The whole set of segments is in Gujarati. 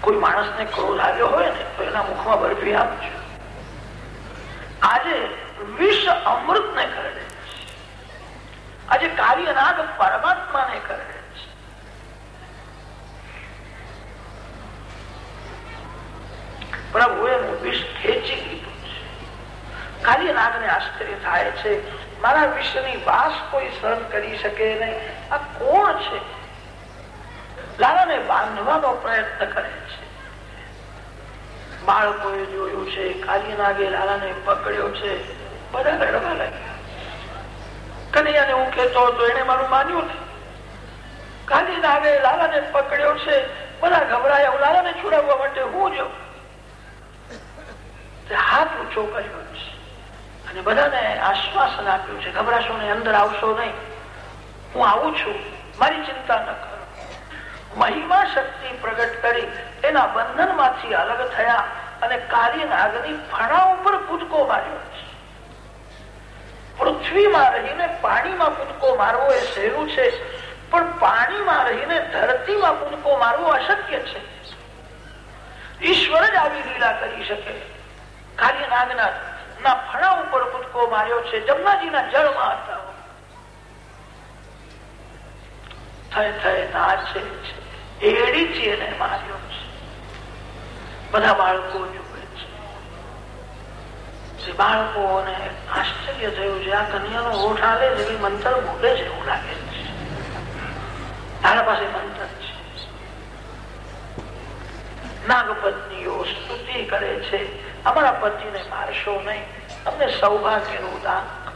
કોઈ માણસને ક્રોધ આવ્યો હોય ને, તો એના મુખમાં બરફી આપજો. આજે વિષ અમૃત ને કરડે આજે કાર્યનાગ પરમાત્મા ને કરડે પ્રભુએ વિષ ખેંચી લીધું છે. કાલિનાગ ને આશ્ચર્ય થાય છે, મારા વિષની વાસ કોઈ સહન કરી શકે નહીં. આ કોણ છે? લાલાને બાંધવાનો પ્રયત્ન કરે છે. બાળકોએ જોયું છે કાલિનાગે લાલાને પકડ્યો છે, બધા રડવા લાગ્યા. કનૈયાને હું કહેતો હતો એને મારું માન્યું નહીં. કાલિનાગે લાલાને પકડ્યો છે, બધા ગભરાયા. હું લાલાને છુડાવવા માટે હું જાઉં હાથ ઊંચો કર્યો છે. અને બધાને આશ્વાસન આપ્યું છે, ગભરાશો ને અંદર આવશો નહીં. હું આવું છું. મારી ચિંતા ન કરો. મહિમા શક્તિ પ્રગટ કરી એના બંધનમાંથી અલગ થયા અને કાર્યનાગની ફણા ઉપર કૂદકો માર્યો. પૃથ્વીમાં રહીને પાણીમાં કૂદકો મારવો એ સહેલું છે, પણ પાણીમાં રહીને ધરતીમાં કૂદકો મારવો અશક્ય છે. ઈશ્વર જ આવી લીલા કરી શકે. કાર્યનાગના ના ફણા ઉપર કૂદકો માર્યો છે, જમનાજીના જળમાં હતા. થઈ થઈ નાચે છે. એડીથી છે. બધા બાળકો જુએ બાળકોને આશ્ચર્ય થયું છે, આ કન્યાનો હોઠ હાલે છે, એવી લાગે છે. પાસે મંત્ર છે. નાગપત્નીઓ સ્તુતિ કરે છે. અમારા પતિને મારશો નહીં. અમને સૌભાગ્યનું દાન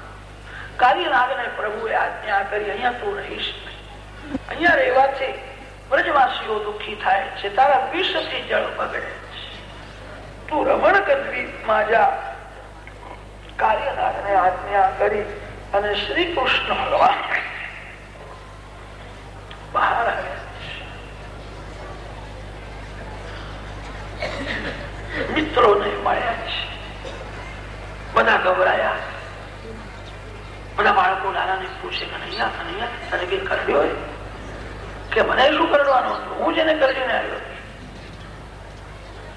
કાર્યનાગને પ્રભુએ આજ્ઞા કરી, અહીંયા તું રહીશ. અહીંયા રહેવાથી વ્રજવાસીઓ દુઃખી થાય છે. તારા વિષથી જળ બગડે છે. તું રમણક દ્વીપમાં જા કાર્યનાગને આજ્ઞા કરી અને શ્રી કૃષ્ણ ભગવાન બહાર મિત્રોને મળ્યા છે. બધા ગભરાયા. બધા બાળકો લાલાને પૂછે કનૈયા કનૈયા, તને કઈ કરડ્યો કે મને શું કરવાનું હું જેને કરીને આવ્યો.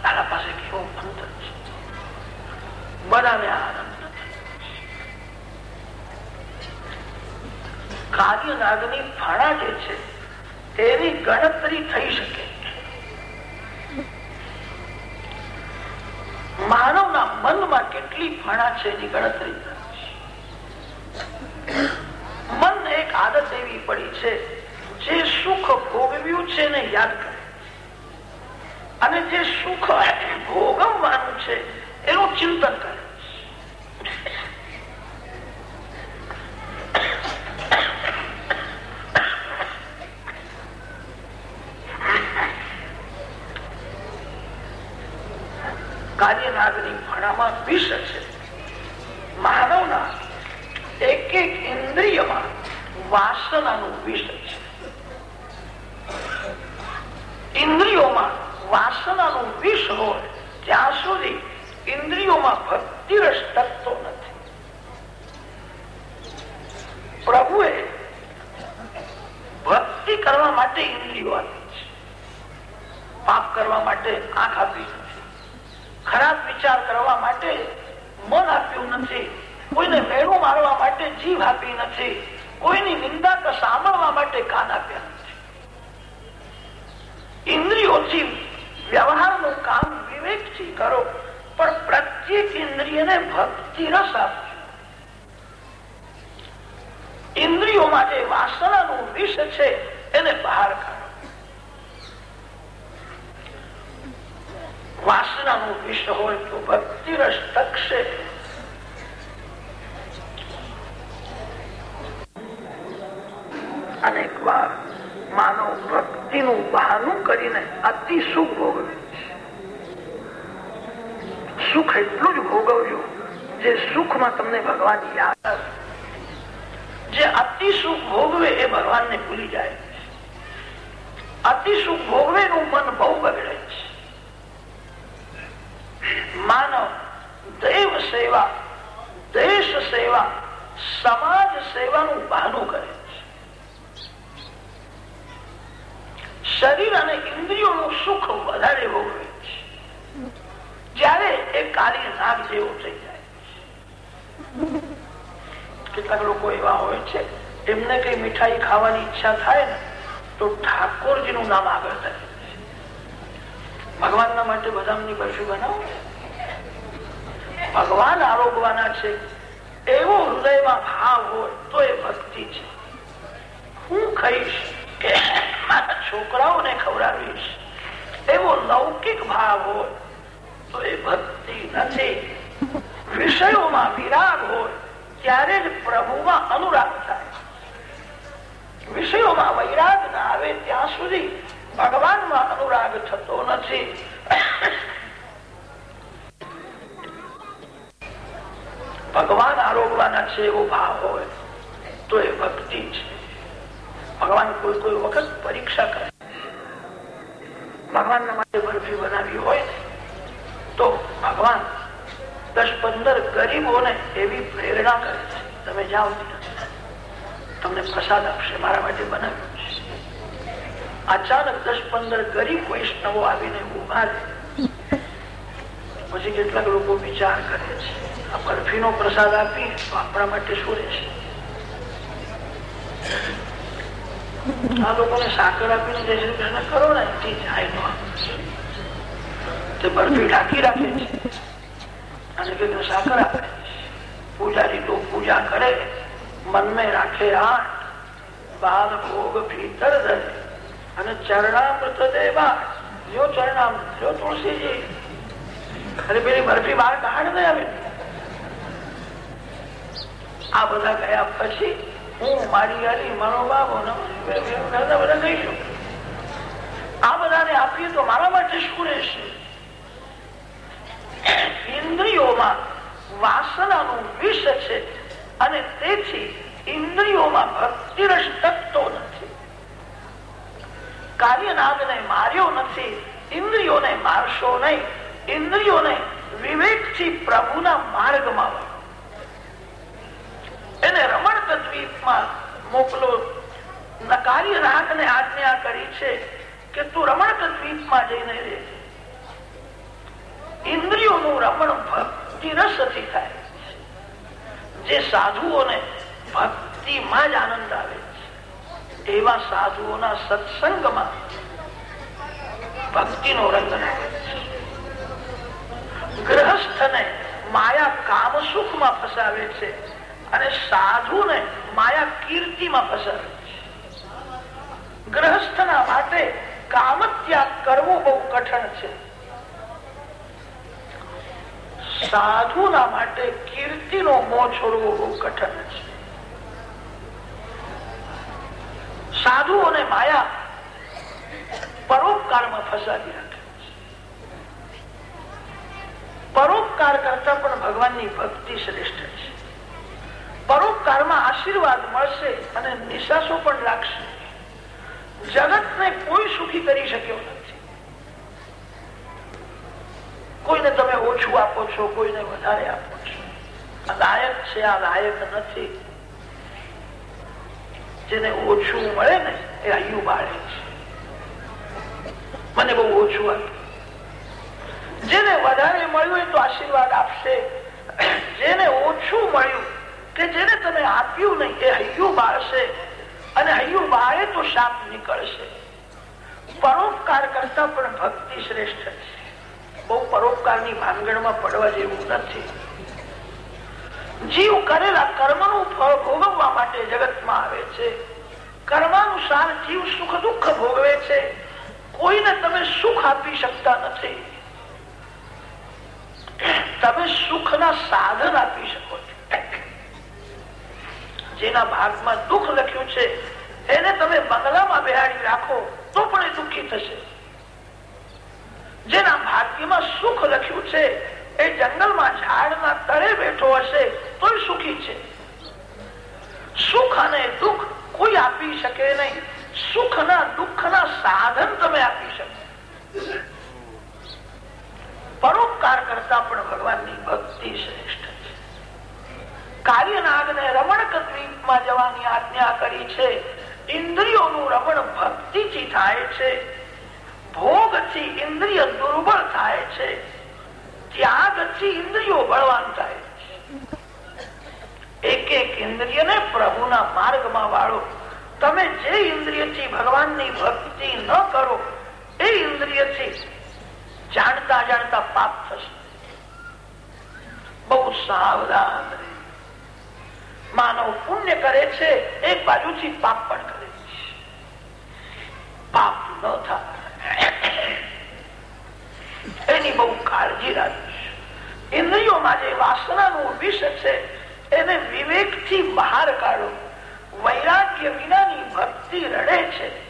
તારા પાસે કેવો અંતર છે. બધાને આનંદ કાર્યનાગની ફાળા જે છે, તેની ગણતરી થઈ શકે. માનવના મનમાં કેટલી ફાણા છે એની ગણતરી. મન એક આદત એવી પડી છે જે સુખ ભોગવ્યું છે ને યાદ કરે. અને જે સુખ ભોગવવાનું છે, એનું ચિંતન કરે. કાર્યનાગની ફણામાં વિષ છે. માનવના એક એક ઇન્દ્રિયમાં વાસનાનું વિષ છે. ઇન્દ્રિયોમાં વાસનાનું વિષ હોય ત્યાં સુધી ઇન્દ્રિયોમાં ભક્તિ રસ ટકતો નથી. પ્રભુએ ભક્તિ કરવા માટે ઇન્દ્રિયો આપી છે. પાપ કરવા માટે આંખ આપી નથી. ખરાબ વિચાર કરવા માટે મન આપ્યું નથી. કોઈને મેળું મારવા માટે જીભ આપી નથી. કોઈની નિંદા સાંભળવા માટે કાન આપ્યા ઇન્દ્રિયોથી વ્યવહારનું કામ વિવેકથી કરો, પણ પ્રત્યેક ઇન્દ્રિયને ભક્તિ રસ આપજો. ઇન્દ્રિયોમાં જે વાસનાનું વિષ છે, એને બહાર કાઢો. વાસનાનું વિષ હોય તો ભક્તિ રસ ટકશે. અનેક વાર માનવ ભક્તિનું બહાનું કરીને અતિ સુખ ભોગવે સુખ એટલું જ ભોગવ્યું જે સુખમાં તમને ભગવાન યાદ જે અતિ સુખ ભોગવે એ ભગવાનને ભૂલી જાય અતિ સુખ ભોગવે નું મન બહુ બગડે છે. માનવ દેવ સેવા, દેશ સેવા, સમાજ સેવાનું બહાનું કરે શરીર અને ઇન્દ્રિયોનું સુખ વધારે ભોગવે છે. જયારે એ કાળી નાગ જેવો થઈ જાય કેટલાક લોકો એવા હોય છે, એમને કઈ મીઠાઈ ખાવાની ઈચ્છા થાય ને, તો ઠાકોરજીનું નામ આગળ થાય ભગવાનના માટે બદામની બરફી બનાવો ભગવાન આરોગવાના છે. એવો હૃદયમાં ભાવ હોય તો એ ભક્તિ છે. હું ખાઈશ. કે મારા છોકરાઓને ખવડાવીશ. એવો લૌકિક ભાવ હોય તો એ ભક્તિ નથી. વિષયોમાં વિરાગ હોય ત્યારે જ પ્રભુમાં અનુરાગ થાય. વિષયોમાં વૈરાગ ના આવે ત્યાં સુધી ભગવાનમાં અનુરાગ થતો નથી. ભગવાન આરોગવાના છે એવો ભાવ હોય તો એ ભક્તિ છે. ભગવાન કોઈ કોઈ વખત પરીક્ષા કરે. ભગવાન માટે બરફી બનાવી હોય, તો ભગવાન દસ પંદર ગરીબોને એવી પ્રેરણા કરે છે. તમે જાઓ તમને પ્રસાદ આપશે, મારા માટે બનાવ્યું છે. અચાનક દસ પંદર ગરીબ વૈષ્ણવો આવીને ઊભા પછી કેટલાક લોકો વિચાર કરે છે, આ બરફીનો પ્રસાદ આપી આપણા માટે શું રહેશે? આ લોકોને સાકર આપીને જય શ્રી કરો ને એથી જાય નો બરફી ઢાંકી રાખે છે. અને કે સાકર આપે. પૂજારી તો પૂજા કરે મન में રાખે આઠ બાર ભોગ ભીતર ધરે. અને ચરણામૃત દેવા. જો ચરણામૃત, જો તુલસીજી. અરે પેલી બરફી બહાર કાઢ દે હવે આ બધા ગયા પછી હું મારી હારી મારો બાબો બધા નથી. કાર્યનાગને માર્યો નથી, ઇન્દ્રિયોને મારશો નહીં. ઇન્દ્રિયોને વિવેકથી પ્રભુના માર્ગમાં એને રમણ દ્વીપમાં મોકલો કાર્યનાગને આજ્ઞા કરી છે કે તું રમણ દ્વીપમાં જઈને રહે. ઇન્દ્રિયોનું રમણ ભક્તિ રસથી થાય જે સાધુઓને ભક્તિમાં જ આનંદ આવે એવા સાધુઓના સત્સંગમાં ભક્તિનો રંગ ગ્રહસ્થને માયા કામ સુખમાં ફસાવે છે અને સાધુને માયા કીર્તિમાં ફસાવે છે. ગ્રહસ્થના માટે કામ ત્યાગ કરવો બહુ કઠણ છે. સાધુના માટે કીર્તિનો મોહ છોડવો બહુ કઠણ છે. સાધુઓને માયા પરોપકારમાં ફસાવી રાખે પરોપકાર કરતા પણ ભગવાનની ભક્તિ શ્રેષ્ઠ છે. પરોપકારમાં આશીર્વાદ મળશે અને નિશાસો પણ લાગશે. જગતને કોઈ સુખી કરી શક્યો નથી. કોઈને તમે ઓછું આપો છો, કોઈને વધારે આપો છો. આ લાયક છે, આ લાયક નથી. જેને ઓછું મળે ને, એ હૈયું બાળે છે. મને બહુ ઓછું આપ્યું જેને વધારે મળ્યું એ તો આશીર્વાદ આપશે. જેને ઓછું મળ્યું, કે જેને તમે આપ્યું નહીં, એ હૈયું બાળશે. અને હૈયું બાળે તો સાપ નીકળશે. પરોપકાર કરતા પણ ભક્તિ શ્રેષ્ઠ છે. બહુ પરોપકારની ભાંગણમાં પડવા જેવું નથી. જીવ કરેલા કર્મનું ફળ ભોગવવા માટે જગતમાં આવે છે. કર્માનુસાર જીવ સુખ દુઃખ ભોગવે છે. કોઈને તમે સુખ આપી શકતા નથી. તમે સુખના સાધન આપી શકો છો. જેના ભાગમાં દુઃખ લખ્યું છે, એને તમે બંગલામાં બેહાડી રાખો તો પણ એ દુઃખી થશે. જેના ભાગ્યમાં સુખ લખ્યું છે, એ જંગલમાં ઝાડના તળે બેઠો હશે તો સુખી છે. સુખ અને દુઃખ કોઈ આપી શકે નહીં. સુખના દુઃખના સાધન તમે આપી શકો. પરોપકાર કરતા પણ ભગવાનની ભક્તિ શ્રેષ્ઠ કાર્યનાગને રમણક દ્વીપમાં જવાની આજ્ઞા કરી છે. ઇન્દ્રિયોનું રમણ ભક્તિથી થાય છે. ભોગથી ઇન્દ્રિય દુર્બળ થાય છે. ત્યાગથી ઇન્દ્રિયો બળવાન થાય એક એક ઇન્દ્રિયને પ્રભુના માર્ગમાં વાળો. તમે જે ઇન્દ્રિયથી ભગવાનની ભક્તિ ન કરો, એ ઇન્દ્રિયથી જાણતા જાણતા પાપ થશે. બહુ સાવધાન માનવ પુણ્ય કરે છે, એક બાજુથી પાપ પણ કરે છે. પાપ ન થાય. એની બહુ કાળજી રાખીશ. ઇન્દ્રિયોમાં જે વાસનાનું વિષ છે, એને વિવેકથી બહાર કાઢો. વૈરાગ્ય વિનાની ભક્તિ રડે છે.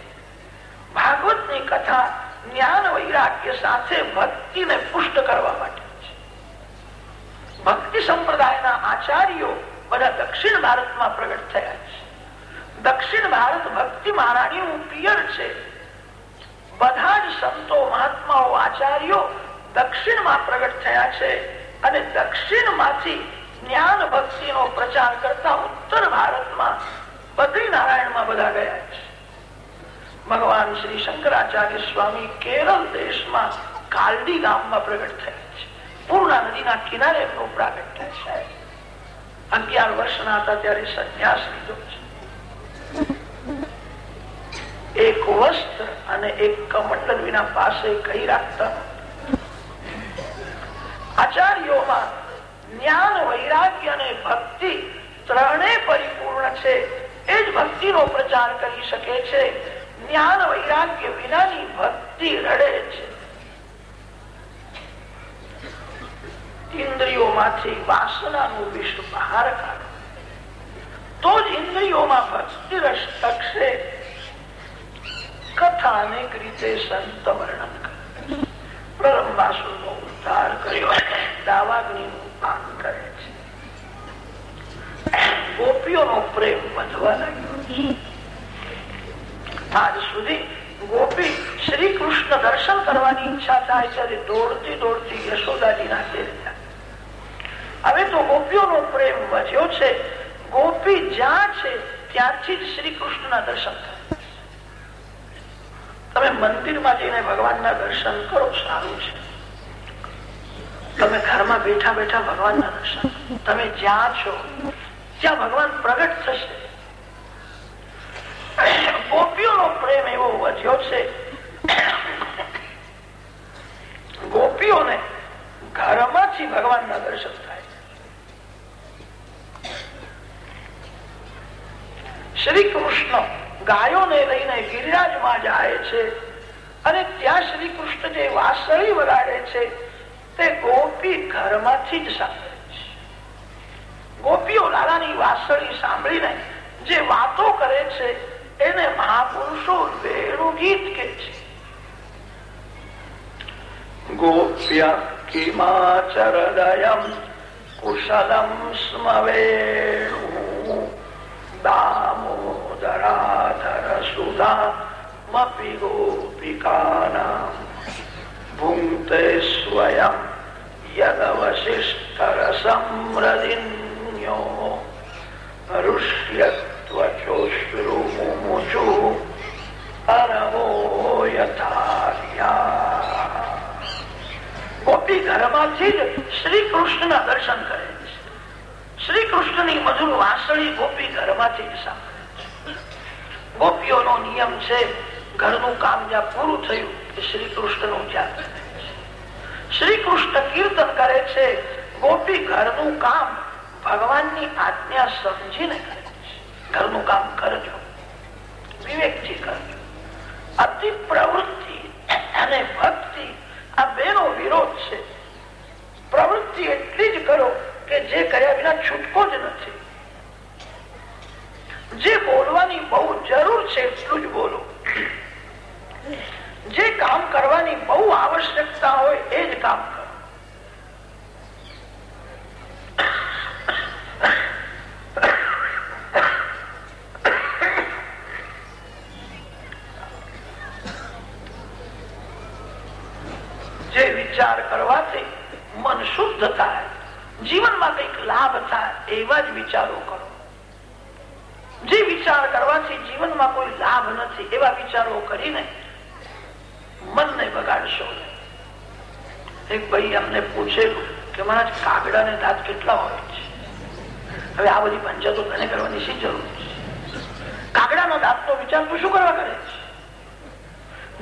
ભાગવતની કથા જ્ઞાન વૈરાગ્ય સાથે ભક્તિને પુષ્ટ કરવા માટે છે. ભક્તિ સંપ્રદાયના આચાર્યો બધા દક્ષિણ ભારતમાં પ્રગટ થયા છે. દક્ષિણ ભારત ભક્તિ મહારાણીનું પિયર છે. બધા જ સંતો, મહાત્માઓ, આચાર્યો દક્ષિણમાં પ્રગટ થયા છે અને દક્ષિણમાંથી જ્ઞાન ભક્તિ નો પ્રચાર કરતા ઉત્તર ભારતમાં બદ્રીનારાયણમાં બધા ગયા છે. ભગવાન શ્રી શંકરાચાર્ય સ્વામી કેરળ દેશમાં કાલડી ગામમાં પ્રગટ થયા છે. પૂર્ણા નદીના કિનારે એમનો પ્રાગટ થાય છે. અગિયાર વર્ષના હતા ત્યારે સંન્યાસ લીધો એક વસ્ત્ર અને એક કમંડલ વિના પાસે કઈ રાખતા આચાર્યોમાં જ્ઞાન, વૈરાગ્ય અને ભક્તિ ત્રણે પરિપૂર્ણ છે. એ જ ભક્તિનો પ્રચાર કરી શકે છે. જ્ઞાન, વૈરાગ્ય વિનાની ભક્તિ રડે છે. ઇન્દ્રિયોમાંથી વાસનાનું વિષ બહાર કાઢો. તો જ ઇન્દ્રિયોમાં ભક્તિ રસ ટકશે કથા અનેક રીતે સંત વર્ણન કરે. પ્રરંબાસુર નો ઉદ્ધાર કર્યો દાવાગ્નિનું પાન કરે છે. ગોપીઓનો પ્રેમ વધવા લાગ્યો. આજ સુધી ગોપી શ્રી કૃષ્ણ દર્શન કરવાની ઈચ્છા થાય ત્યારે દોડતી દોડતી યશોદાજી ના હવે તો ગોપીઓનો પ્રેમ વધ્યો છે. ગોપી જ્યાં છે, ત્યારથી જ શ્રી કૃષ્ણ ના દર્શન થાય તમે મંદિરમાં જઈને ભગવાનના દર્શન કરો, સારું છે. તમે ઘરમાં બેઠા બેઠા ભગવાનના દર્શન તમે જ્યાં છો, ત્યાં ભગવાન પ્રગટ થશે. ગોપીઓનો પ્રેમ એવો વધ્યો છે. ગોપીઓને ઘરમાંથી ભગવાનના દર્શન થાય શ્રી કૃષ્ણ ગાયોને લઈને ગિરિરાજમાં જાય છે અને ત્યાં શ્રી કૃષ્ણ જે વાસળી વગાડે છે. તે ગોપી ઘરમાંથી જ સાંભળે છે. ગોપીઓ લાલાની વાસળી સાંભળીને જે વાતો કરે છે, એને મહાપુરુષો વેણુ ગીત કે છે. ગોપ્યા કિમા ચરદયમ કુશલમ સ્મવેણુ દામોદરાધર સુધા મપી ગોપિકાના ભુંક્તે સ્વયં યદવશિષ્ઠરસમ્રદિન્યો ઋષ્યત્વચોશ્રુમુચુ ગોપી ઘરમાંથી શ્રી કૃષ્ણના દર્શન કરે છે મધુર વાસળી ગોપી ઘરમાંથી જ સાંભળે ગોપીઓનો નિયમ છે, ઘરનું કામ જ્યાં પૂરું થયું એ શ્રી કૃષ્ણનું ધ્યાન શ્રી કૃષ્ણ કીર્તન કરે છે, ગોપી ઘરનું કામ ભગવાનની આજ્ઞા સમજીને કરે ઘરનું કામ કરજો, વિવેકથી કરજો. અતિ પ્રવૃત્તિ અને ભક્તિ આ બેનો વિરોધ છે. પ્રવૃત્તિ એટલી જ કરો કે જે કર્યા વિના છૂટકો જ નથી. જે બોલવાની બહુ જરૂર છે એટલું જ બોલો. જે કામ કરવાની બહુ આવશ્યકતા હોય એ જ કામ કરો. જે વિચાર કરવાથી મન શુદ્ધ થાય, જીવનમાં કંઈક લાભ થાય એવા જ વિચારો કરો. જે વિચાર કરવાથી જીવનમાં કોઈ લાભ નથી, એવા વિચારો કરીને મનને બગાડશો. એક ભાઈ અમને પૂછેલું કે મહારાજ, કાગડા ને દાંત કેટલા હોય? છે હવે આ બધી પંચાયતો તને કરવાની શી જરૂર છે? કાગડાનો દાંતનો વિચાર તું શું કરવા કરે છે?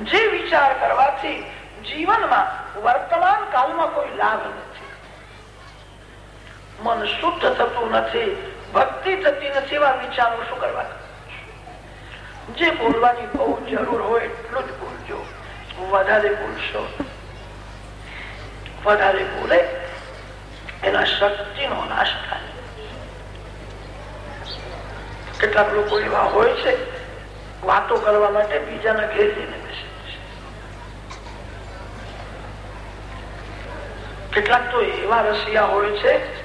જે વિચાર કરવાથી જીવનમાં વર્તમાન કાળમાં કોઈ લાભ નથી. મન શુદ્ધ થતું નથી ભક્તિ થતી નથી એવા વિચારો શું કરવા જે બોલવાની બહુ જરૂર હોય એટલું જ બોલજો. વધારે બોલશો. વધારે બોલે, એના શક્તિનો નાશ થાય. કેટલાક લોકો એવા હોય છે, વાતો કરવા માટે બીજાના ઘેર જઈને બેસે કેટલાક તો એવા રસિયા હોય છે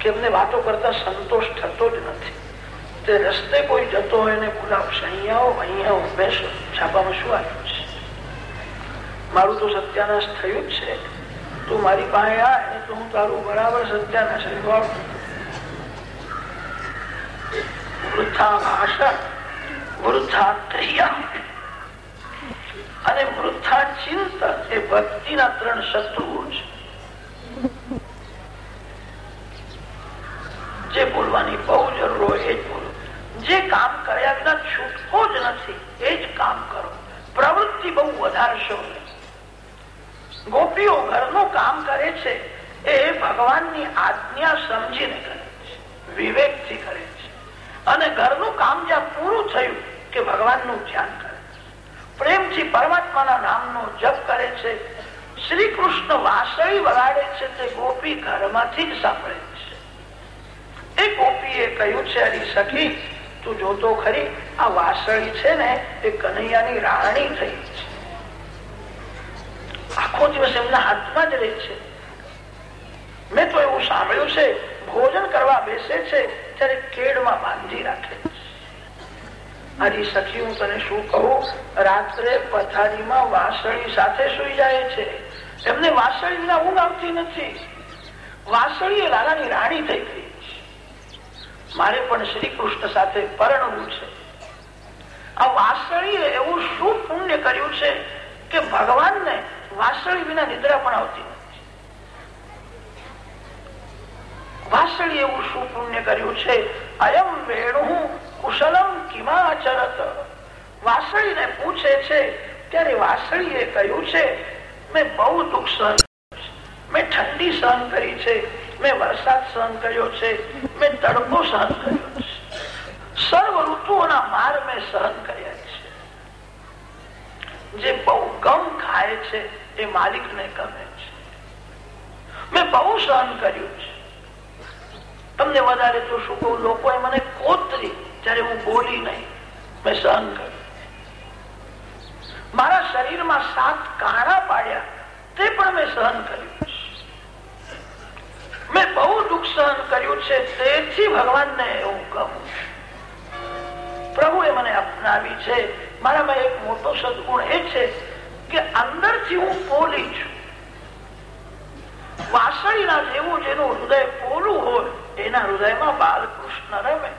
કે વાતો કરતા સંતોષ થતો જ નથી. તે રસ્તે કોઈ જતો હોય ને બોલાવશે. અહીંયા આવો બેસો. છાપામાં શું આવ્યું છે? મારું તો સત્યાનાશ થયું જ છે. તું મારી પાસે આ તો હું તારું બરાબર સત્યાનાશ વૃદ્ધા ભાષા વૃથા ક્રિયા અને વૃથા ચિંતન એ ભક્તિના ત્રણ શત્રુઓ છે. જે બોલવાની બહુ જરૂર હોય એ જ બોલો. જે કામ કર્યા વિના છૂટકો જ નથી, એ જ કામ કરો. પ્રવૃત્તિ બહુ વધારશો ગોપીઓ ઘરનું કામ કરે છે એ ભગવાનની આજ્ઞા સમજીને કરે છે, વિવેકથી કરે છે. અને ઘરનું કામ જ્યાં પૂરું થયું કે ભગવાનનું ધ્યાન કરે પ્રેમથી પરમાત્માના નામનો જપ કરે છે. શ્રી કૃષ્ણ વાસળી વગાડે છે તે ગોપી ઘરમાંથી જ સાંભળે છે. એ ગોપીએ કહ્યું છે અરી સખી, તું જોતો ખરી, આ વાસળી છે ને, એ કનૈયાની રાણી થઈ છે. આખો દિવસ એમના હાથમાં જ રહે છે. મેં તો એવું સાંભળ્યું છે, ભોજન કરવા બેસે છે, ત્યારે કેડમાં બાંધી રાખે હરી સખી, હું તને શું કહું? રાત્રે પથારીમાં વાસળી સાથે સુઈ જાય છે. એમને વાસળી ના ઊંઘ આવતી નથી. વાસળી એ લાલાની રાણી થઈ ગઈ. મારે પણ શ્રી કૃષ્ણ સાથે પરણવું છે. આ વાસળીએ એવું શું પુણ્ય કર્યું છે કે ભગવાનને વાસળી વિના નિદ્રા પણ આવતી વાસળી એવું શું પુણ્ય કર્યું છે? અયમ વેણુ કુશલમ કિમાચરત. વાસળીને પૂછે છે, ત્યારે વાસળીએ કહ્યું છે, મેં બહુ દુઃખ સહન મેં ઠંડી સહન કરી છે. મેં વરસાદ સહન કર્યો છે, મેં તડકો સહન કર્યો છે. સર્વ ઋતુઓના માર મેં સહન કર્યા છે. જે બહુ ગમ ખાય છે, એ માલિક ને ગમે છે. મેં બહુ સહન કર્યું છે. તમને વધારે તો શું કહું, લોકોએ મને કોતરી ત્યારે હું બોલી નહીં, મેં સહન કર્યું. મારા શરીરમાં સાત કાણા પાડ્યા, તે પણ મેં સહન કર્યું. મેં બહુ દુઃખ સહન કર્યું છે, તેથી ભગવાનને એવું કહું પ્રભુએ મને અપનાવી છે. મારામાં એક મોટો સદગુણ એ છે કે અંદરથી હું પોલી છું. વાસળીના જેવું જેનું હૃદય પોલું હોય, એના હૃદયમાં બાલકૃષ્ણ રમે.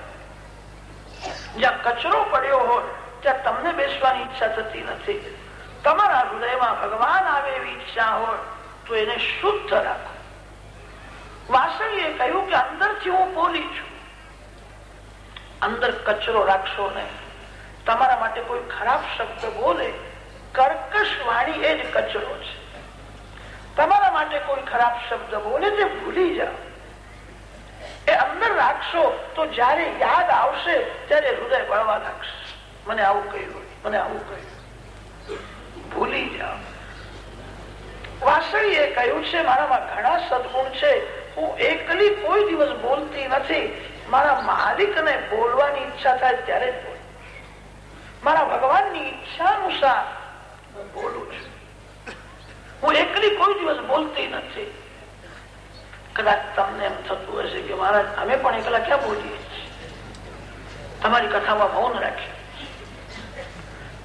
જ્યાં કચરો પડ્યો હોય, ત્યાં તમને બેસવાની ઈચ્છા થતી નથી. તમારા હૃદયમાં ભગવાન આવે એવી ઈચ્છા હોય, તો એને શુદ્ધ રાખો. વાસળીએ કહ્યું કે અંદરથી હું બોલી છું. અંદર કચરો રાખશો નહીં. તમારા માટે કોઈ ખરાબ શબ્દ બોલે, કર્કશ વાણી એ જ કચરો છે. તમારા માટે કોઈ ખરાબ શબ્દ બોલે તે ભૂલી જાઓ. એ અંદર રાખશો તો જયારે યાદ આવશે ત્યારે હૃદય બળવા લાગશે. મને આવું કહ્યું, મને આવું કહ્યું. ભૂલી જાઓ. વાસળીએ કહ્યું છે, મારામાં ઘણા સદગુણ છે. હું એકલી કોઈ દિવસ બોલતી નથી. મારા માલિક ને બોલવાની ઈચ્છા થાય ત્યારે જ મારા ભગવાનની ઈચ્છા અનુસાર હું બોલું છું. હું એકલી કોઈ દિવસ બોલતી નથી. કદાચ તમને એમ થતું હશે કે મહારાજ, અમે પણ એકલા ક્યાં બોલીએ છીએ? તમારી કથામાં મૌન રાખીએ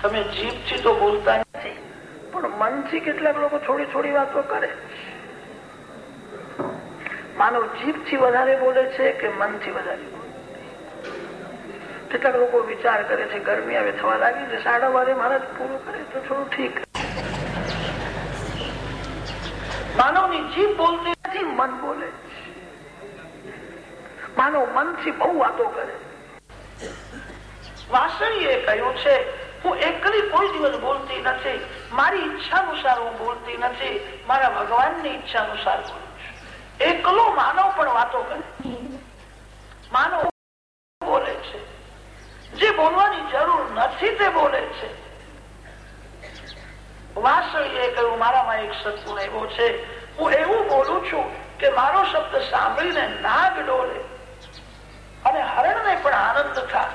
તમે જીભથી તો બોલતા નથી, પણ મનથી કેટલાક લોકો થોડી થોડી વાતો કરે માનવ જીભથી વધારે બોલે છે કે મનથી વધારે કેટલાક લોકો વિચાર કરે છે, ગરમી હવે થવા લાગી છે સાડા બારે મહારાજ પૂરું કરે તો થોડું ઠીક. માનવની જીભ બોલતી નથી, મન બોલે માનવ મનથી બહુ વાતો કરે વાસણીએ કહ્યું છે, હું એકલી કોઈ દિવસ બોલતી નથી. મારી ઈચ્છા અનુસાર હું બોલતી નથી. મારા ભગવાનની ઈચ્છા અનુસાર બોલું એકલો માનવ પણ વાતો કરે. માનવ બોલે છે. જે બોલવાની જરૂર નથી તે બોલે છે. નાગ ડોલે અને હરણને પણ આનંદ થાય.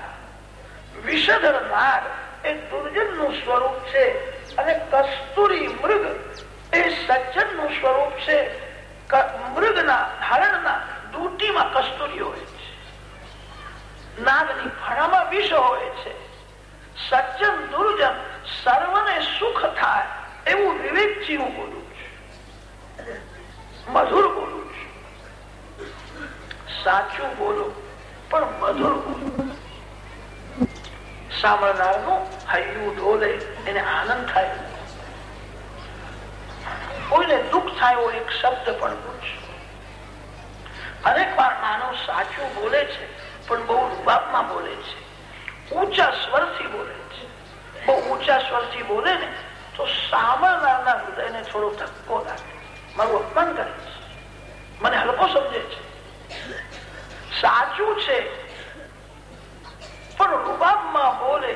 વિષધર નાગ એ દુર્જનનું સ્વરૂપ છે અને કસ્તુરી મૃગ એ સજ્જનનું સ્વરૂપ છે. મૃગના હરણના દૂટીમાં કસ્તુરી હોય છે. નાગની ફણામાં વિષ હોય છે. સજ્જન દુર્જન સર્વને સુખ થાય એવું વિવેકજી હું બોલું છું. મધુર બોલું છું. સાચું બોલો પણ મધુર બોલો સાંભળનારનું હૈયું ઢોલે એને આનંદ થાય. કોઈને દુઃખ થાય એવો એક શબ્દ પણ પૂછો. અનેક વાર માનવ સાચું બોલે છે, પણ બહુ રૂબાબમાં બોલે છે. ઊંચા સ્વરથી બોલે છે. બહુ ઊંચા સ્વરથી બોલે ને તો સાંભળનારના હૃદયને થોડો ધક્કો લાગે. મારું અપમાન કરે છે. મને હલકો સમજે છે. સાચું છે, પણ રૂબાબમાં બોલે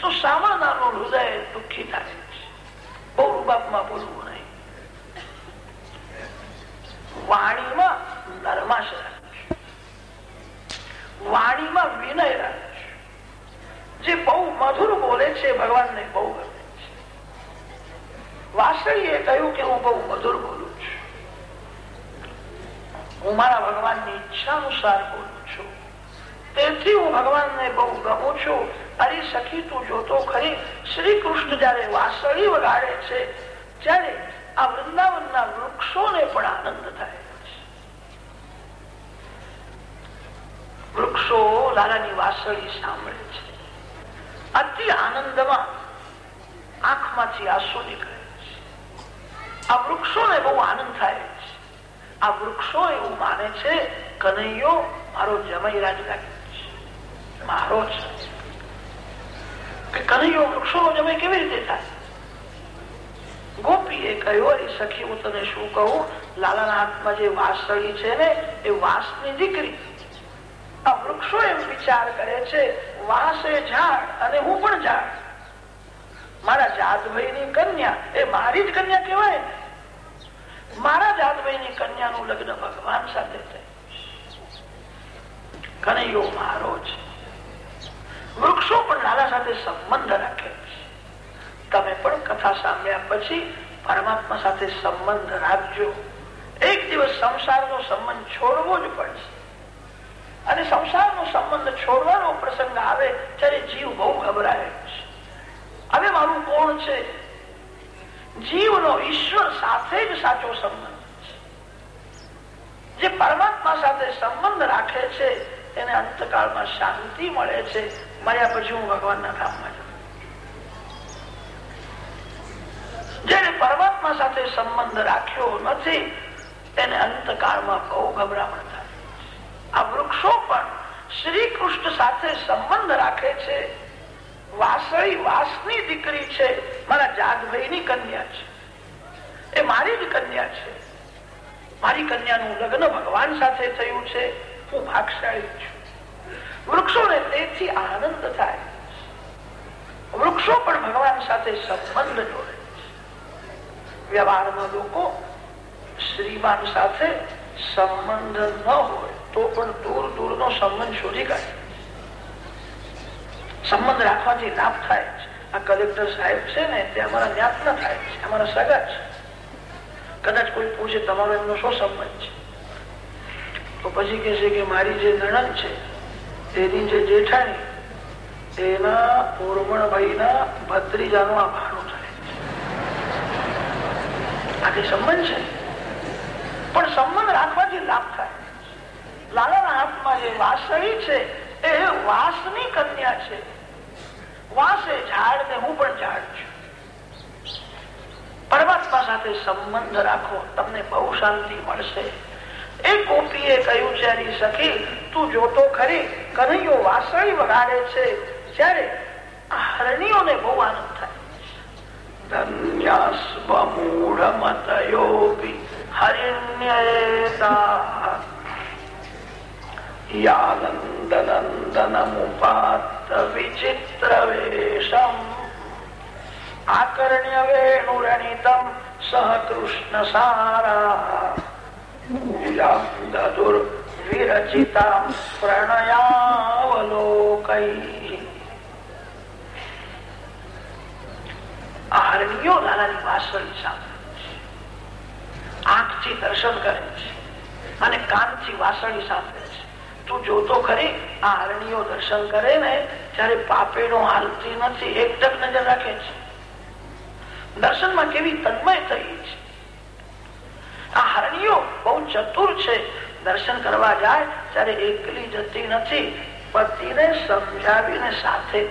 તો સાંભળનારનું હૃદય દુઃખી થાય છે. બહુ રૂબાબમાં બોલવું નહીં વાણીમાં નરમાશ રાખે વાણીમાં વિનય રાખે જે બહુ મધુર બોલે છે ભગવાનને બહુ ગમે છે. વાસળીએ કહ્યું કે હું બહુ મધુર બોલું છું. હું મારા ભગવાનની ઈચ્છા અનુસાર બોલું છું. તેથી હું ભગવાનને બહુ ગમું છું. અરે સખી, તું જોતો ખરી. શ્રી કૃષ્ણ જયારે વાસળી વગાડે છે, ત્યારે આ વૃંદાવનના વૃક્ષોને પણ આનંદ થાય વૃક્ષો લાલાની વાસળી સાંભળે છે. અતિ આનંદમાં આંખમાંથી આંસુ નીકળે છે. આ વૃક્ષોને બહુ આનંદ થાય છે. આ વૃક્ષો એવું માને છે, કનૈયો, મારો જમાઈ રાજ છે. મારો છે. કનૈયો વૃક્ષો જમાઈ કેવી રીતે થાય? ગોપીએ કહ્યું, અરે સખી, હું તને શું કહું? લાલાના હાથમાં જે વાસળી છે ને, એ વાસની દીકરી. આ વૃક્ષો એમ વિચાર કરે છે, વાસ એ ઝાડ અને હું પણ ઝાડ. મારા જાતભાઈ ની કન્યા, એ મારી જ કન્યા કહેવાય. મારા જાતભાઈ ની કન્યા નું લગ્ન ભગવાન સાથે થાય. કનૈયો મારો છે. વૃક્ષો પણ લાલા સાથે સંબંધ રાખે છે. તમે પણ કથા સાંભળ્યા પછી પરમાત્મા સાથે સંબંધ રાખજો. એક દિવસ સંસારનો સંબંધ છોડવો જ પડશે. અને સંસારનો સંબંધ છોડવાનો પ્રસંગ આવે ત્યારે જીવ બહુ ગભરાય છે. હવે મારું કોણ છે? જીવનો ઈશ્વર સાથે જ સાચો સંબંધ છે. જે પરમાત્મા સાથે સંબંધ રાખે છે એને અંતકાળમાં શાંતિ મળે છે. મળ્યા પછી હું ભગવાનના ધામમાં જાઉં જેને પરમાત્મા સાથે સંબંધ રાખ્યો નથી, તેને અંતકાળમાં બહુ ગભરામણ થાય. આ વૃક્ષો પણ શ્રી કૃષ્ણ સાથે સંબંધ રાખે છે. વાસળી વાસની દીકરી છે, મારા જાગભાઈ ની કન્યા છે. એ મારી જ કન્યા છે. મારી કન્યાનું લગ્ન ભગવાન સાથે થયું છે, હું ભાગશાળી છું. વૃક્ષોને તેથી આનંદ થાય. વૃક્ષો પણ ભગવાન સાથે સંબંધ જોડે. વ્યવહારમાં લોકો શ્રીમાન સાથે સંબંધ ન હોય, તો પણ દૂર દૂર નો સંબંધ શોધી કાઢે. સંબંધ રાખવાથી લાભ થાય આ કલેક્ટર સાહેબ છે ને, તે અમારા જ્ઞાતના થાય છે અમારા સગા છે. કદાચ કોઈ પૂછે, તમારો એમનો શું સંબંધ છે? તો પછી કે છે કે, મારી જે નણંદ છે, તેની જે જેઠાણી એના પૂર્વણભાઈ ના ભત્રીજાનું આ ભાણું થાય. આ કઈ સંબંધ છે. પણ સંબંધ રાખવાથી લાભ થાય. લાલાના હાથમાં જે વાસળી છે, એ વાસની કન્યા છે. વાસ ઝાડ ને હું પણ ઝાડ છું. પરમાત્મા સાથે સંબંધ રાખો, તમને બહુ શાંતિ મળશે. એ ગોપીએ કહ્યું છે સખી, તું જોતો ખરી, કનૈયો વાસળી વગાડે છે, ત્યારે હરણીઓને બહુ આનંદ થાય. ધન્યાસ્વમૂઢમતયોપી હરિણ્યતા યાનંદનંદનમુપાત વિચિત્ર વેશમ આકર્ણ્ય વેણુરણિતમ સહ કૃષ્ણ સારા હરણીઓ લાલાની વાસળી સાંભળે આંખથી દર્શન કરે છે અને કાનથી સાંભળે છે તું જોતો ખરી આ હરણીઓ દર્શન કરે ને ત્યારે પાપેડો હાલતી નથી એકદમ નજર રાખે છે દર્શનમાં કેવી તન્મય થઈ છે આ હરણીઓ બહુ ચતુર છે દર્શન કરવા જાય ત્યારે એકલી જતી નથી પતિને સમજાવીને સાથે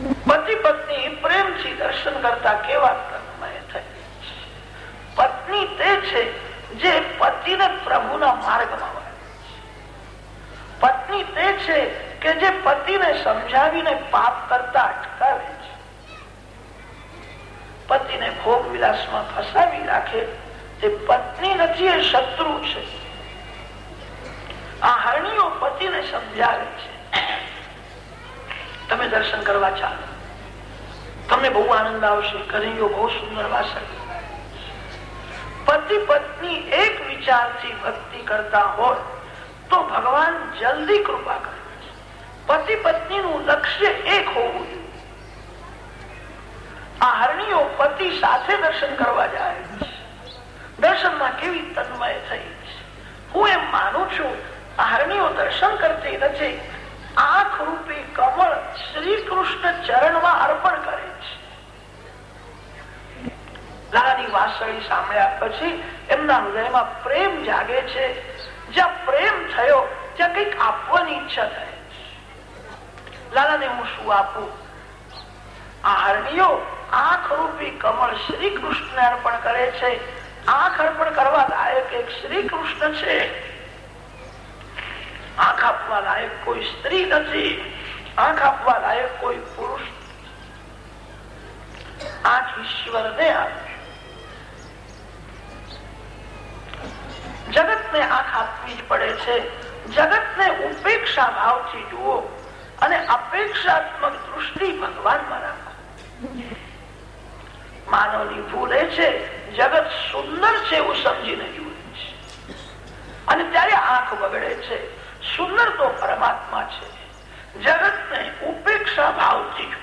પતિ પત્ની પ્રેમથી દર્શન કરતા કેવા પત્ની તે છે જે પતિને પ્રભુના માર્ગમાં પત્ની તે છે કે જે પતિને સમજાવીને પાપ કરતા અટકાવે છે. પતિને ભોગ વિલાસમાં ફસાવી રાખે તે પત્ની નથી, એ શત્રુ છે. આ હરણીઓ પતિને સમજાવે છે. તમે દર્શન કરવા ચાલો. તમને બહુ આનંદ આવશે કરિયો બહુ સુંદર વાસણ. પતિ પત્ની એક વિચારથી ભક્તિ કરતા હોય, તો ભગવાન જલ્દી કૃપા કરે. પતિ પત્ની નું લક્ષ્ય એક હોવું જોઈએ. આ હરણીઓ પતિ સાથે દર્શન કરવા જાય દર્શનમાં કેવી તન્મય થઈ હું એમ માનું છું, આ હરણીઓ દર્શન કરતી નથી. આંખ રૂપી કમળ શ્રી કૃષ્ણ ચરણમાં અર્પણ કરે છે. લાલાની વાસળી સાંભળ્યા પછી એમના હૃદયમાં પ્રેમ જાગે છે. જ્યાં પ્રેમ થયો, ત્યાં કંઈક આપવાની ઈચ્છા થાય લાલાને હું શું આપું? આ હરણીઓ આંખ રૂપી કમળ શ્રી કૃષ્ણ અર્પણ કરે છે. આંખ અર્પણ કરવા લાયક એક શ્રી કૃષ્ણ છે. આંખ આપવા લાયક કોઈ સ્ત્રી નથી. આંખ આપવા લાયક કોઈ પુરુષ આંખ ઈશ્વર ને આપે. જગત ને આંખ આપવી જ પડે છે. જગત ને ઉપેક્ષા ભાવથી જુઓ અને અપેક્ષાત્મક દૃષ્ટિ ભગવાનમાં રાખો. માનવની ભૂલ એ છે, જગત સુંદર છે એવું સમજીને જુએ છે. અને ત્યારે આંખ બગડે છે. સુંદર તો પરમાત્મા છે. જગત ને ઉપેક્ષા ભાવથી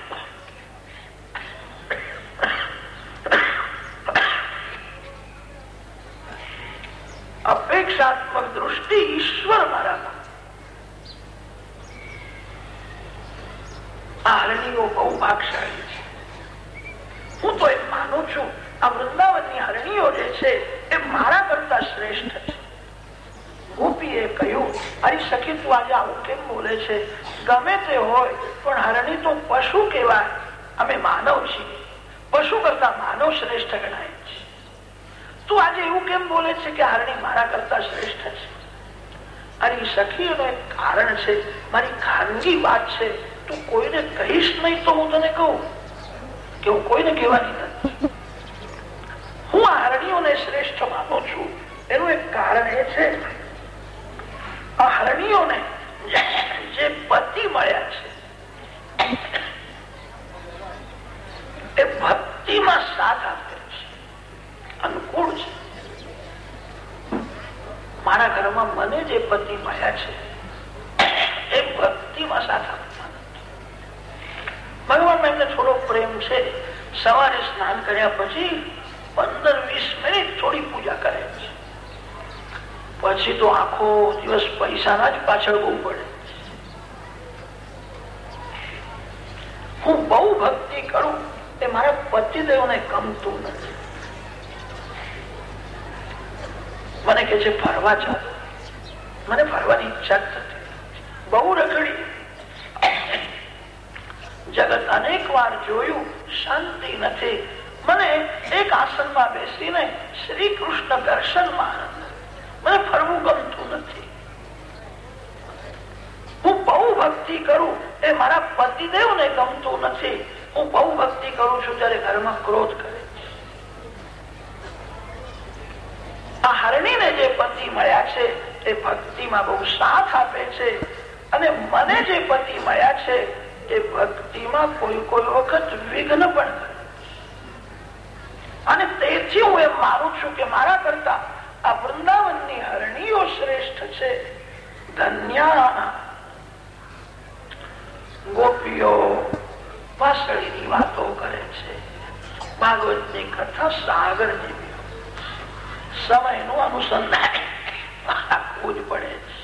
અપેક્ષાત્મક દૃષ્ટિ ઈશ્વર મારામાં. છે. હું તો એમ માનું છું, આ વૃંદાવનની હરણીઓ જે છે, એ મારા કરતા શ્રેષ્ઠ છે. ગોપીએ કહ્યું, અરે સખી, તું આજે આવું કેમ બોલે છે? ગમે તે હોય, પણ હરણી તો પશુ કહેવાય. અમે માનવ છીએ. પશુ કરતા માનવ શ્રેષ્ઠ ગણાય છે. તું આજે એવું કેમ બોલે છે કે હરણી મારા કરતા શ્રેષ્ઠ છે? અરે સખી એનું એક કારણ છે. મારી ખાનગી વાત છે. તું કોઈને કહીશ નહીં તો હું તને કહું કે હું કોઈને કહેવાની નથી. હું આ હરણીઓને શ્રેષ્ઠ માનું છું. એનું એક કારણ એ છે મારા ઘરમાં મને જે પતિ મળ્યા છે, એ ભક્તિમાં સાથ આપે ભગવાન એમને થોડો પ્રેમ છે. સવારે સ્નાન કર્યા પછી પંદર વીસ મિનિટ થોડી પૂજા કરે છે. પછી તો આખો દિવસ પૈસાના જ પાછળ બહુ પડે. હું બહુ ભક્તિ કરું તે મારા પતિદેવને ગમતું નથી. મને કે છે, ફરવા ચાલો મને ફરવાની ઈચ્છા નથી. બહુ રખડી. જગત અનેક વાર જોયું, શાંતિ નથી. મને એક આસનમાં બેસીને શ્રી કૃષ્ણ દર્શનમાં આનંદ મને ફરવું ગમતું નથી. હું બહુ ભક્તિ કરું એ મારા પતિદેવ ને ગમતું નથી. હું બહુ ભક્તિ કરું છું ત્યારે ઘરમાં ક્રોધ કરે આ હરણીને જે પતિ મળ્યા છે, એ ભક્તિમાં બહુ સાથ આપે છે. અને મને જે પતિ મળ્યા છે, એ ભક્તિમાં કોઈ કોઈ વખત વિઘ્ન પણ અને તેથી હું એમ માનું છું કે મારા કરતા આ વૃંદાવનની હરણીઓ શ્રેષ્ઠ છે. ધન્યા. ગોપીઓ વાસળીની વાતો કરે છે. ભાગવતની કથા સાગર જેવી. સમયનું અનુસંધાન રાખવું જ પડે છે.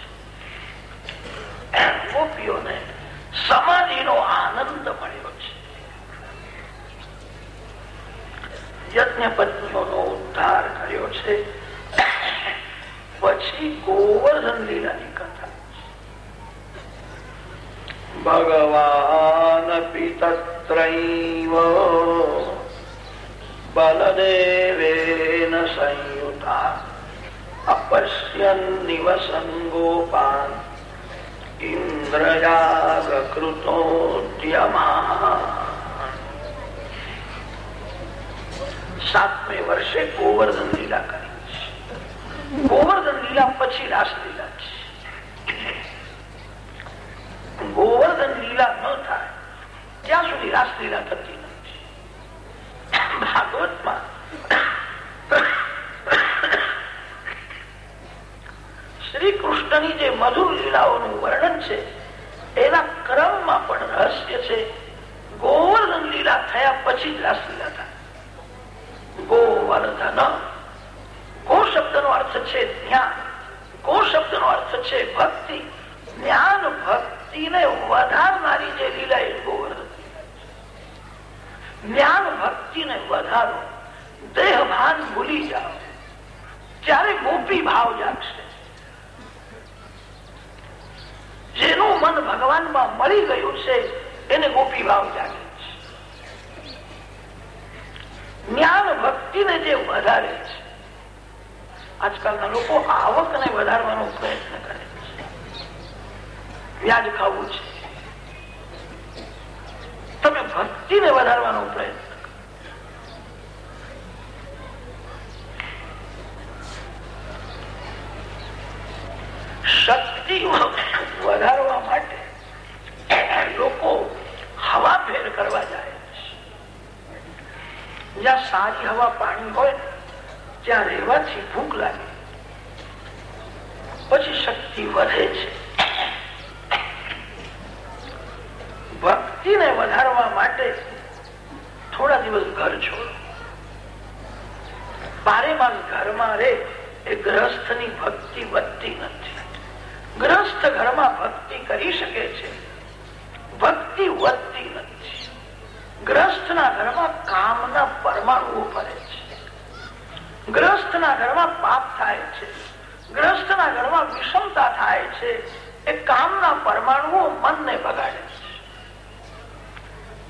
ગોપીઓને સમાધિનો આનંદ મળ્યો છે. યજ્ઞ પત્નીઓનો ઉદ્ધાર કર્યો છે. પછી ગોવર્ધન લીલાની કથા. ભગવાન બલદેવેન સંયુતા અપશ્યન નિવસન ગોપાન ઇન્દ્રજાગૃતોદ્યમા સાતમે વર્ષે ગોવર્ધન લીલા કરી. ગોવર્ધન લીલા પછી રાસલીલા છે. ગોવર્ધન લીલા ન થાય, ત્યાં સુધી રાસલીલા થતી નથી. ભાગવતમાં શ્રી કૃષ્ણની જે મધુર લીલાઓનું વર્ણન છે, એના ક્રમમાં પણ રહસ્ય છે. ગોવર્ધન લીલા થયા પછી જ રાસલીલા થાય. ગોવર્ધન ગો નો અર્થ છે ધ્યાન કો શબ્દ નો અર્થ છે ભક્તિ જ્ઞાન ભક્તિને વધારનારી જે લીલા એ ગોવર્ધન જ્ઞાન ભક્તિને વધારો દેહ ભાન ભૂલી જાઓ ત્યારે ગોપી ભાવ જાગશે જેનું મન ભગવાનમાં મળી ગયું છે એને ગોપી ભાવ જાગે છે જ્ઞાન ભક્તિને જે વધારે છે આજકાલના લોકો આવકને વધારવાનો પ્રયત્ન કરે છે. વ્યાજ ખાવું છે. તમે ભક્તિને વધારવાનો પ્રયત્ન શક્તિ વધારવા માટે લોકો હવા ફેર કરવા જાય જ્યાં સારી હવા પાણી હોય ત્યાં રહેવાથી ભૂખ લાગે, પછી શક્તિ વધે છે. ભક્તિને વધારવા માટે થોડા દિવસ ઘર છોડો. બારે માસ ઘરમાં રે એ ગ્રહસ્થની ભક્તિ વધતી નથી. ગ્રસ્થ ઘરમાં ભક્તિ કરી શકે છે. ભક્તિ વધતી નથી. ગ્રસ્થના ઘરમાં કામના પરમાણુઓ ફરે છે ગ્રસ્થના ઘરમાં પાપ થાય છે. ગ્રસ્થના ઘરમાં વિષમતા થાય છે. એ કામના પરમાણુઓ મનને બગાડે છે.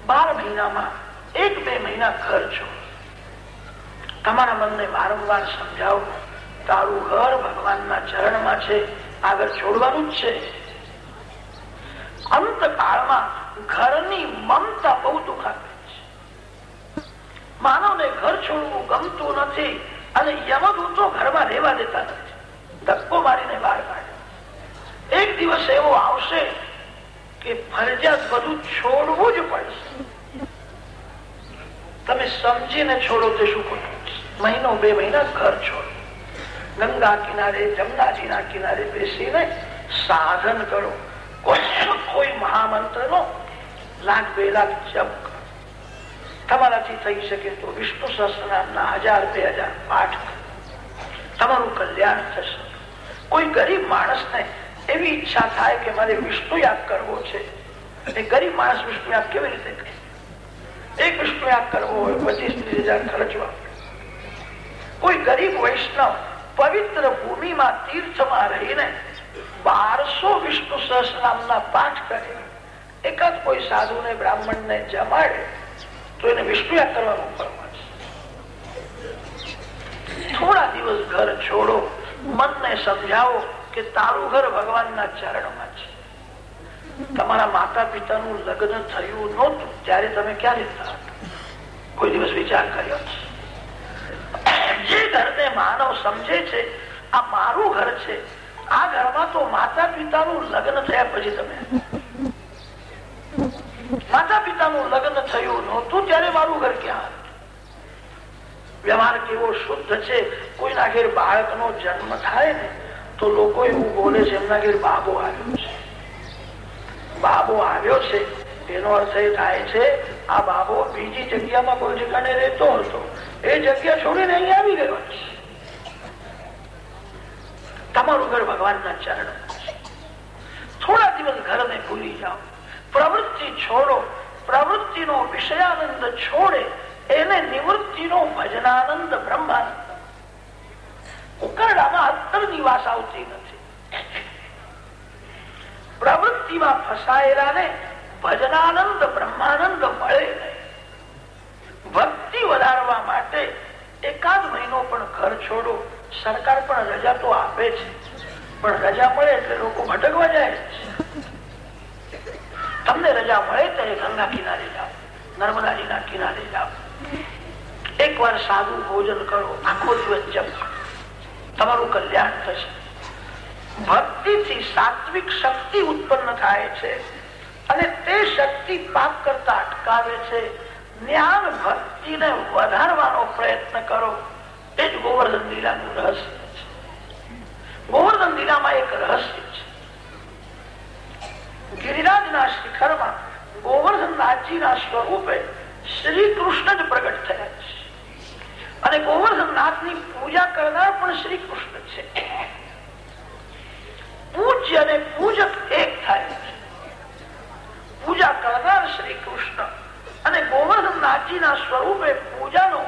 બાર મહિનામાં, એક બે મહિના ઘર તમારા મનને વારંવાર સમજાવો. તારું ઘર ભગવાનના ચરણમાં છે. આગળ છોડવાનું જ છે. અંતકાળમાં ઘરની મમતા બહુ દુખાવે છે. માનવને ઘર છોડવું ગમતું નથી. અને યમદૂતો ઘરમાં રહેવા દેતા નથી. ધક્કો મારીને બહાર કાઢે. એક દિવસ એવો આવશે કે ફરજિયાત બધું છોડવું જ પડશે. તમે સમજીને છોડો તે શું ખોટું મહિનો, બે મહિના ઘર છોડો. ગંગા કિનારે, જમનાજીના કિનારે બેસીને સાધન કરો. કોઈ મહામંત્ર નો લાખ, બે લાખ જપ તમારાથી થઈ શકે તો વિષ્ણુ સહસ્ત્રનામના હજાર બે હજાર પાઠ. તમારું કલ્યાણ થશે. કોઈ ગરીબ માણસને એવી ઈચ્છા થાય કે મારે વિષ્ણુ યાદ કરવો છે. એ ગરીબ માણસ વિષ્ણુ યાદ કેવી રીતે કરે? એક વિષ્ણુ યાદ કરવો હોય, પચીસ, ત્રીસ હજાર ખર્ચવા કોઈ ગરીબ વૈષ્ણવ પવિત્ર ભૂમિમાં તીર્થમાં રહીને બારસો વિષ્ણુ સહસ્રનામના પાઠ કરે. એકાદ કોઈ સાધુ ને બ્રાહ્મણ જમાડે તો એને વિષ્ણુ કરવાનું થોડા દિવસ ઘર છોડો, મનને સમજાવો કે તારું ઘર ભગવાનના ચરણમાં છે. તમારા માતા પિતાનું લગ્ન થયું નહોતું, ત્યારે તમે ક્યારે રીતના કોઈ દિવસ વિચાર કર્યો છે. જે ઘરને માનવ સમજે છે, આ મારું ઘર છે. આ ઘરમાં તો માતા પિતાનું લગ્ન થયા પછી તમે માતા પિતાનું લગ્ન થયું નહોતું ત્યારે મારું ઘર ક્યાં વ્યવહાર કેવો શુદ્ધ છે? કોઈના ઘેર બાળકનો જન્મ થાય ને, તો લોકો એવું બોલે છે, એમના ઘેર બાબો આવ્યો છે. બાબો આવ્યો છે એનો અર્થ એ થાય છે, આ બાબો બીજી જગ્યામાં કોઈ ઠેકાણે રહેતો હતો. એ જગ્યા છોડીને અહીં આવી ગયો છે. તમારું ઘર ભગવાનના ચરણ થોડા દિવસ ઘરને ભૂલી જાઓ. પ્રવૃત્તિ છોડો. પ્રવૃત્તિનો વિષયાનંદ છોડે. એને નિવૃત્તિનો ભજનાનંદ બ્રહ્માનંદ. ઉકરડામાં અત્તર નિવાસ આવતી નથી. પ્રવૃત્તિમાં ફસાયેલાને ભજનાનંદ બ્રહ્માનંદ મળે નહીં. ભક્તિ વધારવા માટે એકાદ મહિનો પણ ઘર છોડો. સરકાર પણ રજા તો આપે છે પણ રજા મળે એટલે લોકો ભટકવા જાય. તમને રજા મળે ત્યારે ગંગા કિનારે જાઓ નર્મદાજીના કિનારે જાઓ. એક વાર સાદું ભોજન કરો, આખો દિવસ જમો તમારું કલ્યાણ થશે. ભક્તિથી સાત્વિક શક્તિ ઉત્પન્ન થાય છે અને તે શક્તિ પાપ કરતા અટકાવે છે. જ્ઞાન ભક્તિને વધારવાનો પ્રયત્ન કરો. એ જ ગોવર્ધન લીલાનું રહસ્ય છે. ગોવર્ધન લીલામાં એક રહસ્ય છે. ગિરિરાજના શિખરમાં ગોવર્ધનનાથજીના સ્વરૂપે શ્રી કૃષ્ણ જ પ્રગટ થયા છે અને ગોવર્ધનનાથની પૂજા કરનાર પણ શ્રી કૃષ્ણ છે પૂજ્ય અને પૂજક એક થાય પૂજા કરનાર શ્રી કૃષ્ણ અને ગોવર્ધનનાથજીના સ્વરૂપે પૂજાનો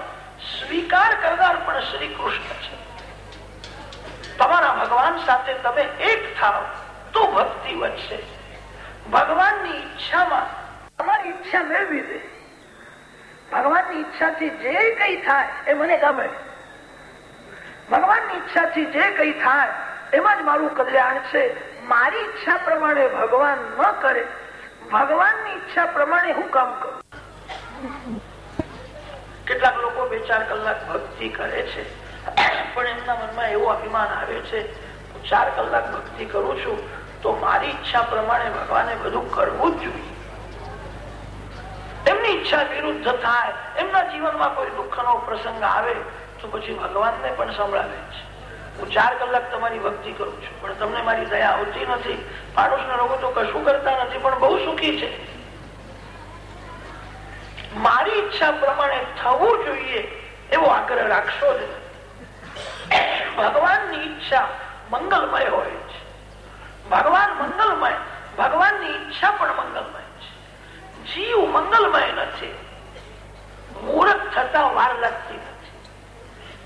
સ્વીકાર કરનાર પણ શ્રી કૃષ્ણ છે તમારા ભગવાન સાથે તમે એક થાવ તો ભક્તિ વધશે ભગવાનની ઈચ્છામાં તમારી ઈચ્છા મેળવી દે. ભગવાનની ઈચ્છાથી જે કઈ થાય એ મને ગમે. ભગવાનની ઈચ્છાથી જે કઈ થાય એમાં જ મારું કલ્યાણ છે. મારી ઈચ્છા પ્રમાણે ભગવાન ન કરે. ભગવાનની ઈચ્છા પ્રમાણે હું કામ કરું. કેટલાક લોકો બે ચાર કલાક ભક્તિ કરે છે. પણ એમના મનમાં એવો અભિમાન આવે છે, હું ચાર કલાક ભક્તિ કરું છું તો મારી ઈચ્છા પ્રમાણે ભગવાને બધું કરવું જોઈએ. એમની ઈચ્છા વિરુદ્ધ થાય, એમના જીવનમાં કોઈ દુઃખનો પ્રસંગ આવે, તો પછી ભગવાનને પણ સંભળાવે છે. હું ચાર કલાક તમારી ભક્તિ કરું છું, પણ તમને મારી દયા આવતી નથી. પાડોશના લોકો તો કશું કરતા નથી, પણ બહુ સુખી છે. મારી ઈચ્છા પ્રમાણે થવું જોઈએ એવો આગ્રહ રાખશો જ ભગવાનની ઈચ્છા મંગલમય હોય. ભગવાન મંગલમય, ભગવાનની ઈચ્છા પણ મંગલમય છે. જીવ મંગલમય નથી. મૂર્ખ થતા વાર લાગતી નથી.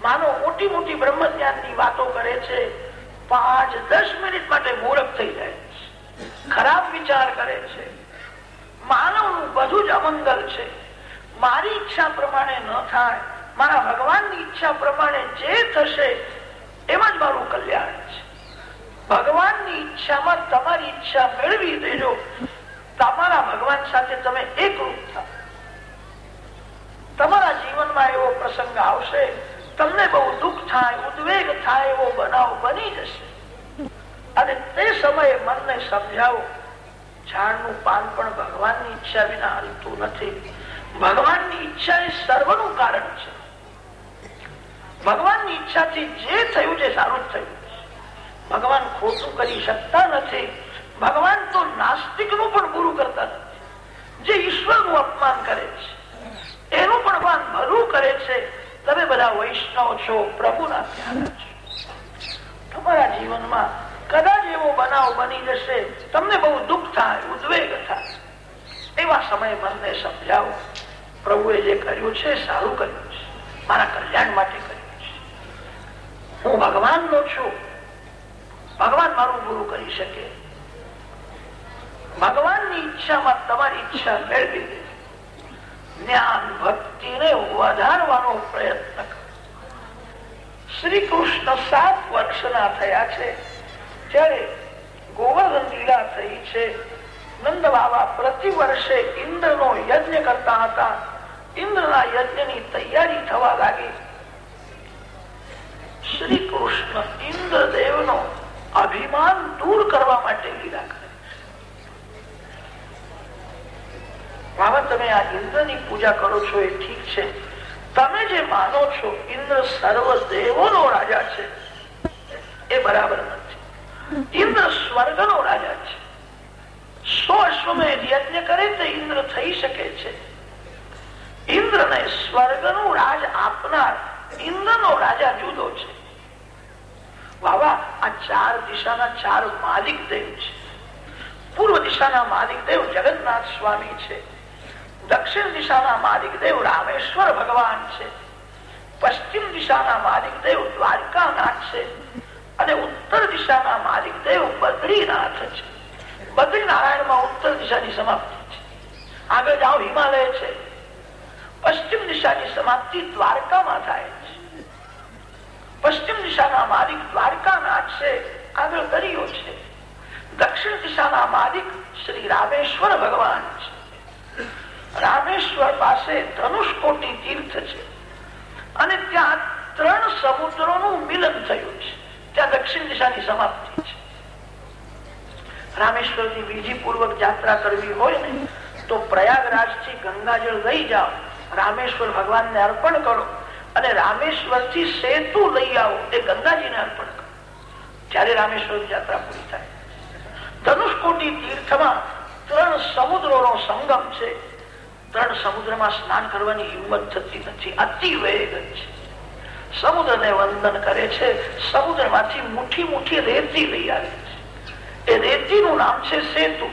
માનો મોટી મોટી બ્રહ્મ જ્ઞાનની વાતો કરે છે, પાંચ દસ મિનિટ માટે મૂર્ખ થઈ જાય છે. ખરાબ વિચાર કરે છે. માનવનું બધું જ અમંગલ છે. મારી ઈચ્છા પ્રમાણે ન થાય, મારા ભગવાનની ઈચ્છા પ્રમાણે જે થશે, એમાં જ મારું કલ્યાણ છે. ભગવાનની ઈચ્છામાં તમારી ઈચ્છા મેળવી દેજો તમારા ભગવાન સાથે તમે એકરૂપ થાવ તમારા જીવનમાં એવો પ્રસંગ આવશે, તમને બહુ દુઃખ થાય, ઉદ્વેગ થાય એવો બનાવ બની જશે. અને તે સમયે મનને સમજાવો, ઝાડનું પાન પણ ભગવાનની ઈચ્છા વિના હલતું નથી. ભગવાનની ઈચ્છા એ સર્વનું કારણ છે. ભગવાનની ઈચ્છાથી જે થયું છે સારું થયું. ભગવાન ખોટું કરી શકતા નથી. ભગવાન તો નાસ્તિકનું પણ પૂરું કરતા જે ઈશ્વરનું અપમાન કરે છે, એનું પણ ભાન ભલું કરે છે. તમે બધા વૈષ્ણવ છો, પ્રભુના તમારા જીવનમાં કદાચ એવો બનાવ બની જશે, તમને બહુ દુઃખ થાય, ઉદ્વેગ થાય. એવા સમયે મનને સમજાવો. પ્રભુએ જે કર્યું છે, સારું કર્યું છે. મારા કલ્યાણ માટે કર્યું છે. હું ભગવાનનો છું. ભગવાન મારું પૂરું કરી શકે. ભગવાનની ઈચ્છામાં તમારી ઈચ્છા મેળવી દે જ્ઞાન, ભક્તિને વધારવાનો પ્રયત્ન શ્રી કૃષ્ણ સાત વર્ષના થયા છે. ત્યારે ગોવર્ધન લીલા થઈ છે. નંદ બાબા પ્રતિ વર્ષે ઇન્દ્ર નો યજ્ઞ કરતા હતા. ઇન્દ્રના યજ્ઞની તૈયારી થવા લાગી. શ્રી કૃષ્ણ ઇન્દ્રદેવ નો અભિમાન દૂર કરવા માટે લીલા કરે બાબા, તમે આ ઇન્દ્રની પૂજા કરો છો એ ઠીક છે. તમે જે માનો છો, ઇન્દ્ર સર્વ દેવો નો રાજા છે. એ બરાબર નથી. ઇન્દ્ર સ્વર્ગ નો રાજા છે. સો અશ્વમેધ યજ્ઞ કરે તો ઇન્દ્ર થઈ શકે છે. ઇન્દ્ર ને સ્વર્ગનું રાજ આપનાર ઇન્દ્ર નો રાજા જુદો છે. બાબા આ ચાર દિશાના ચાર માલિક દેવ છે. પૂર્વ દિશાના માલિક દેવ જગન્નાથ સ્વામી છે. દક્ષિણ દિશાના માલિક દેવ રામેશ્વર ભગવાન છે. પશ્ચિમ દિશાના માલિક દેવ દ્વારકાનાથ છે. અને ઉત્તર દિશાના માલિક દેવ બદ્રીનાથ છે. બદ્રીનારાયણમાં ઉત્તર દિશાની સમાપ્તિ છે. આગળ જાઓ, હિમાલય છે. પશ્ચિમ દિશાની સમાપ્તિ દ્વારકામાં થાય. પશ્ચિમ દિશાના માલિક દ્વારકાનાથ છે. આગળ દરિયો છે. દક્ષિણ દિશાના માલિક શ્રી રામેશ્વર ભગવાન છે. રામેશ્વર પાસે ધનુષકોટી તીર્થ છે. અને ત્યાં ત્રણ સમુદ્રોનું મિલન થયું છે. ત્યાં દક્ષિણ દિશાની સમાપ્તિ છે. રામેશ્વરની બીજી પૂર્વક યાત્રા કરવી હોય ને, તો પ્રયાગરાજથી ગંગાજળ લઈ જાઓ. રામેશ્વર ભગવાનને અર્પણ કરો. અને રામેશ્વરથી સેતુ લઈ આવો. એ ગંગાજીને અર્પણ કરો. ત્યારે રામેશ્વર યાત્રા પૂરી થાય. ધનુષકોટી તીર્થમાં ત્રણ સમુદ્રોનો સંગમ છે. ત્રણ સમુદ્રમાં સ્નાન કરવાની હિંમત થતી નથી. અતિ વેગ છે. સમુદ્રને વંદન કરે છે. સમુદ્રમાંથી મુઠ્ઠી મુઠ્ઠી રેતી લઈ આવે છે. એ રેતીનું નામ છે સેતુ.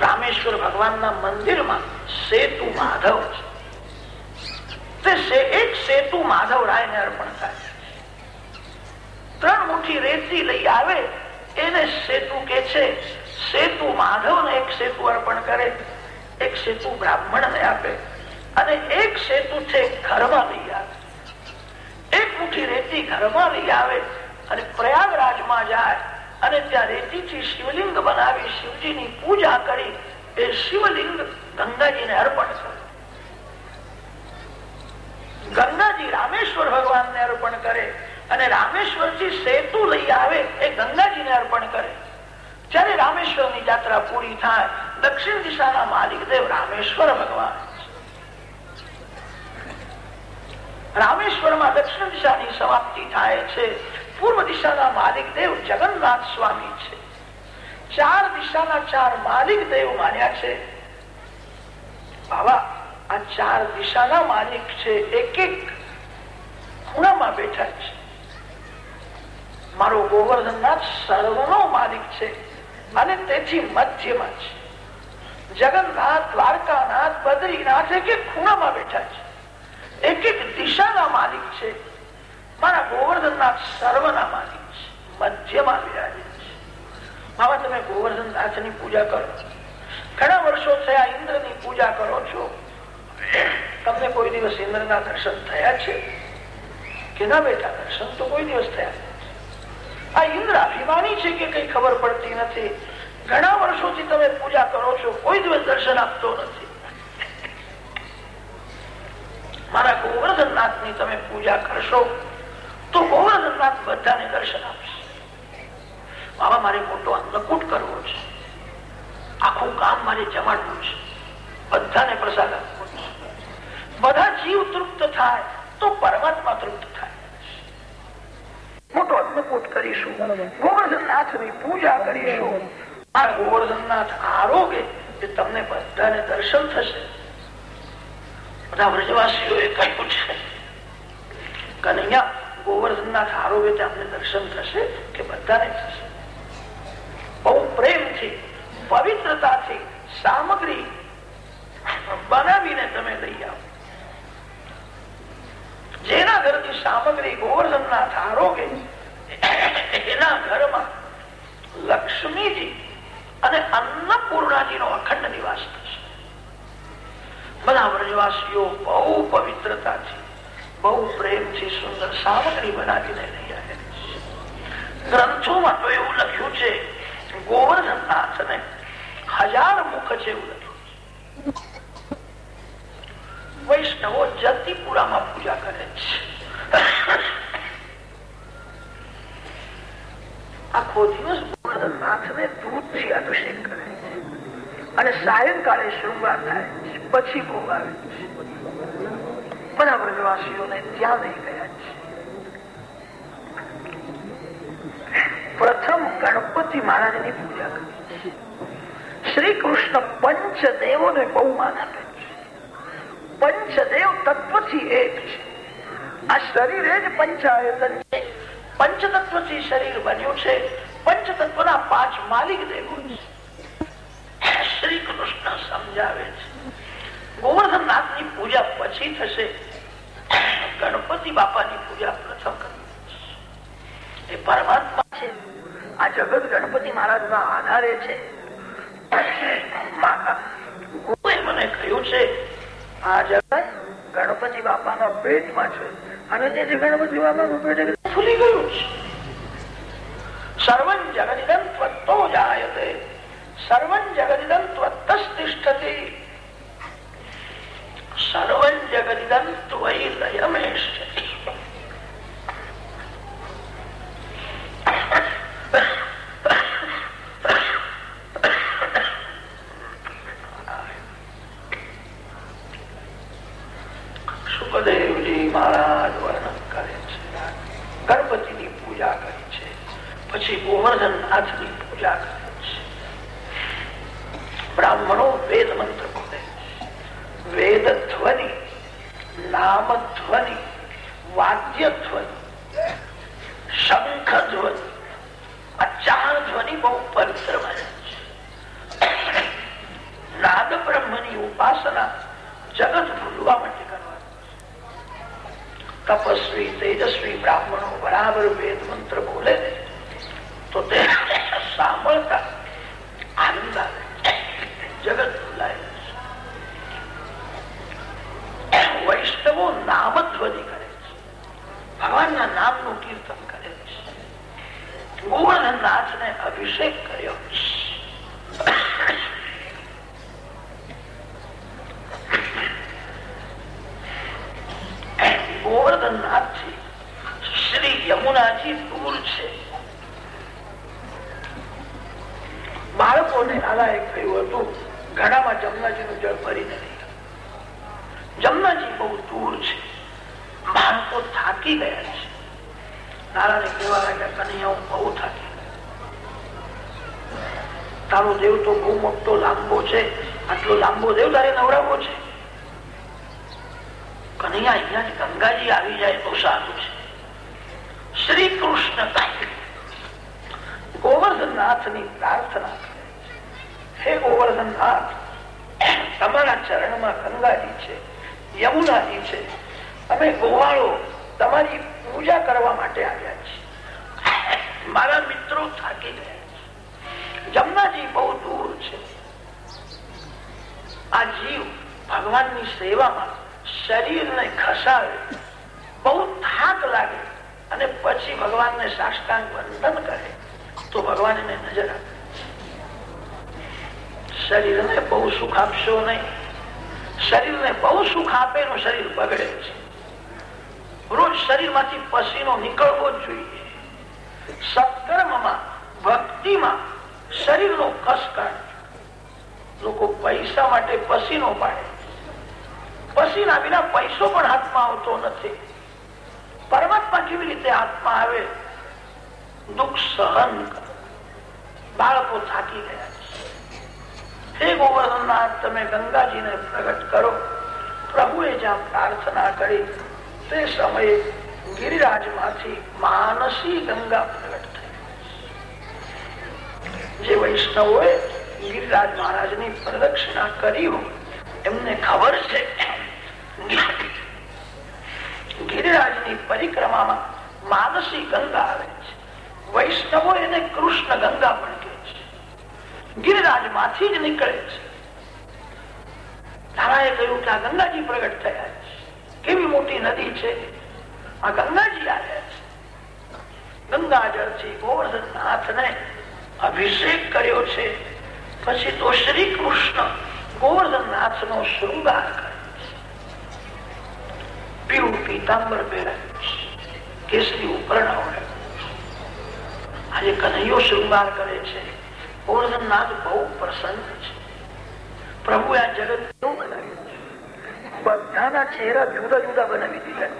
રામેશ્વર ભગવાનના મંદિરમાં સેતુ માધવ છે. તે એક સેતુ માધવ રાયને અર્પણ થાય. ત્રણ મુઠી રેતી લઈ આવે, એને સેતુ કે છે, સેતુ માધવ ને એક સેતુ અર્પણ કરે, એક સેતુ બ્રાહ્મણ ને આપે, અને એક સેતુ છે ઘરમાં લઈ આવે. એક મુઠ્ઠી રેતી ઘરમાં લઈ આવે અને પ્રયાગરાજમાં જાય, અને ત્યાં રેતીથી શિવલિંગ બનાવી શિવજીની પૂજા કરી, એ શિવલિંગ ગંગાજીને અર્પણ છે. ગંગાજી રામેશ્વર ભગવાનને અર્પણ કરે અને રામેશ્વરજી સેતુ લઈ આવે એ ગંગાજીને અર્પણ કરે. જયારે રામેશ્વરની યાત્રા પૂરી થાય, દક્ષિણ દિશાના માલિક દેવ રામેશ્વર ભગવાન. રામેશ્વરમાં દક્ષિણ દિશાની સમાપ્તિ થાય છે. પૂર્વ દિશાના માલિક દેવ જગન્નાથ સ્વામી છે. ચાર દિશાના ચાર માલિક દેવ માન્યા છે. બાબા, આ ચાર દિશાના માલિક છે એક એક ખૂણામાં બેઠા છે. મારો ગોવર્ધનનાથ સર્વનો માલિક છે અને તેથી મધ્યમાં છે. જગન્નાથ, દ્વારકાનાથ, બદ્રીનાથ એક એક ખૂણામાં બેઠા છે. એક એક દિશાના માલિક છે. મારા ગોવર્ધનનાથ સર્વના માલિક છે. મધ્યમાં બિરાજે છે. બાબા, તમે ગોવર્ધનનાથની પૂજા કરો. ઘણા વર્ષો થયા ઇન્દ્ર પૂજા કરો છો. તમને કોઈ દિવસ ઇન્દ્રના દર્શન થયા છે? કે ના બેટા, દર્શન તો કોઈ દિવસ થયા આ ઇન્દ્ર અભિમાની છે કે કઈ ખબર પડતી નથી? ઘણા વર્ષોથી તમે પૂજા કરો છો, કોઈ દિવસ દર્શન આપતો નથી. મારા ગોવર્ધનનાથની તમે પૂજા કરશો, તો ગોવર્ધનનાથ બધાને દર્શન આપશે. બાબા મારે મોટો અન્નકૂટ કરવો છે. આખું કામ મારે જમાડવું છે. બધાને પ્રસાદ બધા જીવ તૃપ્ત થાય તો પરમાત્મા તૃપ્ત થાય. મોટો અન્નકૂટ કરીશું. ગોવર્ધનનાથની પૂજા કરીશું. આ ગોવર્ધનનાથ આરોગે એ તમને બધાને દર્શન થશે. બધા વ્રજવાસીઓએ કહ્યું છે કનૈયા ગોવર્ધનનાથ આરોગે તમને દર્શન થશે કે બધાને થશે. બહુ પ્રેમથી પવિત્રતાથી સામગ્રી બનાવીને તમે લઈ આવો. જેના ઘરની સામગ્રી ગોવર્ધનનાથ આરોગ્ય એના ઘર અને અન્નપૂર્ણાજી નો અખંડ નિવાસ થશે. બધા વ્રજવાસીઓ બહુ પવિત્રતાથી, બહુ પ્રેમથી સુંદર સામગ્રી બનાવીને લઈ આવે ગ્રંથોમાં તો એવું લખ્યું છે ગોવર્ધન નાથ ને હજાર મુખ છે એવું લખ્યું વૈષ્ણવો જતીપુરામાં પૂજા કરે છે. આખો દિવસ નાથને દૂધથી અભિષેક કરે અને સાયંકાળે શૃંગાર થાય છે, પછી ભોગ આવે છે. બધા વ્રજવાસીઓને ત્યાં લઈ ગયા છે. પ્રથમ ગણપતિ મહારાજની પૂજા કરી શ્રી કૃષ્ણ પંચદેવો ને બહુ માન આપે છે. પંચદેવ તત્વથી એક છે. આ શરીર જ પંચાયતન છે. પંચતત્વથી શરીર બન્યું છે. પંચતત્વના પાંચ માલિક દેવો શ્રી કૃષ્ણ સમજાવે છે. ગોવર્ધનનાથની પૂજા પછી થશે. ગણપતિ બાપાની પૂજા પ્રથમ કરવી એ પરમાત્મા છે. આ જગત ગણપતિ મહારાજ ના આધારે છે. ગુરુએ મને કહ્યું છે આ જગત ગણપતિ બાપાના પેટમાં છે. મહારાજ વર્ણન કરે છે. ગણપતિની પૂજા કરે છે. પછી ગોવર્ધન નાથની પૂજા કરે છે. બ્રાહ્મણો વેદ મંત્ર બોલે વેદ ધ્વનિ, નામ ધ્વનિ, વાદ્ય ધ્વનિ, શંખ ધ્વનિ આ ચાર ધ્વનિ બહુ પવિત્ર બને છે. નાદ બ્રહ્મની ઉપાસના જગત ભૂલવા માટે તપસ્વી, તેજસ્વી, બ્રાહ્મણો, બરાબર વેદ મંત્ર બોલે, તો તે સાંભળતા આનંદ આવે. જગત ભૂલાય. વૈષ્ણવો નામધ્વનિ કરે છે. ભગવાનના નામનું કીર્તન કરે છે. ગોવર્ધન નાથને અભિષેક કર્યો ગોવર્ધન નાથજી શ્રી યમુનાજી દૂર છે બાળકોને દાદાએ કહ્યું હતું ઘડામાં જમનાજીનું જળ ભરીને નહીં જમનાજી બહુ દૂર છે. માણસો થાકી ગયા છે. નારાયણ કહેવા લાગ્યા કનૈયા બહુ થાકી તારો દેવ તો બહુ મોટો લાંબો છે. આટલો લાંબો દેવ તારે નવડાવવો છે. કનૈયા અહીંયા ગંગાજી આવી જાય તો સારું છે. શ્રી કૃષ્ણ ગોવર્ધનનાથની પ્રાર્થના હે ગોવર્ધનનાથ તમારા ચરણમાં ગંગાજી છે, યમુનાજી છે. અમે ગોવાળો તમારી પૂજા કરવા માટે આવ્યા છીએ. મારા મિત્રો થાકી ગયા છે. જમનાજી બહુ દૂર છે. આ જીવ ભગવાનની સેવામાં શરીરને ખસાવે બહુ થાક લાગે અને પછી ભગવાનને સાષ્ટાંગ વંદન કરે, તો ભગવાન એને નજર આપે. શરીરને બહુ સુખ આપશો નહીં. શરીરને બહુ સુખ આપે એનું શરીર બગડે છે. રોજ શરીરમાંથી પસીનો નીકળવો જ જોઈએ. સત્કર્મમાં, ભક્તિમાં શરીરનો કસ લોકો પૈસા માટે પસીનો પાડે. પસીના વિના પૈસો પણ હાથમાં આવતો નથી. પરમાત્મા કેવી રીતે હાથમાં આવે? દુઃખ સહન બાળકો થાકી ગયા હે ગોવર્ધનનાથ, તમે ગંગાજીને પ્રગટ કરો. પ્રભુએ જ્યાં પ્રાર્થના કરી, તે સમયે ગિરિરાજમાંથી માનસી ગંગા પ્રગટ થઈ. જે વૈષ્ણવોએ ગિરિરાજ મહારાજની પ્રદક્ષિણા કરી એમને ખબર છે. ગિરિરાજની પરિક્રમામાં માનસી ગંગા આવે છે. વૈષ્ણવો એને કૃષ્ણ ગંગા પણ ગિરિરાજમાંથી જ નીકળે છે. તારાએ કહ્યું કે આ ગંગાજી પ્રગટ થયા છે. કેવી મોટી નદી છે? આ ગંગાજી આવ્યા છે. ગંગાજળથી ગોવર્ધન નાથ અભિષેક કર્યો છે. પછી તો શ્રી કૃષ્ણ ગોવર્ધન નાથ નો શૃંગાર કરે પીળું પીતાંબર પહેરાયું છે. કેસરી ઉપરણા આજે કનૈયો શૃંગાર કરે છે. ગોવર્ધનનાથ બહુ પ્રસન્ન છે. પ્રભુએ આ જગત કેવું બનાવ્યું બધાના ચહેરા જુદા જુદા બનાવી દીધા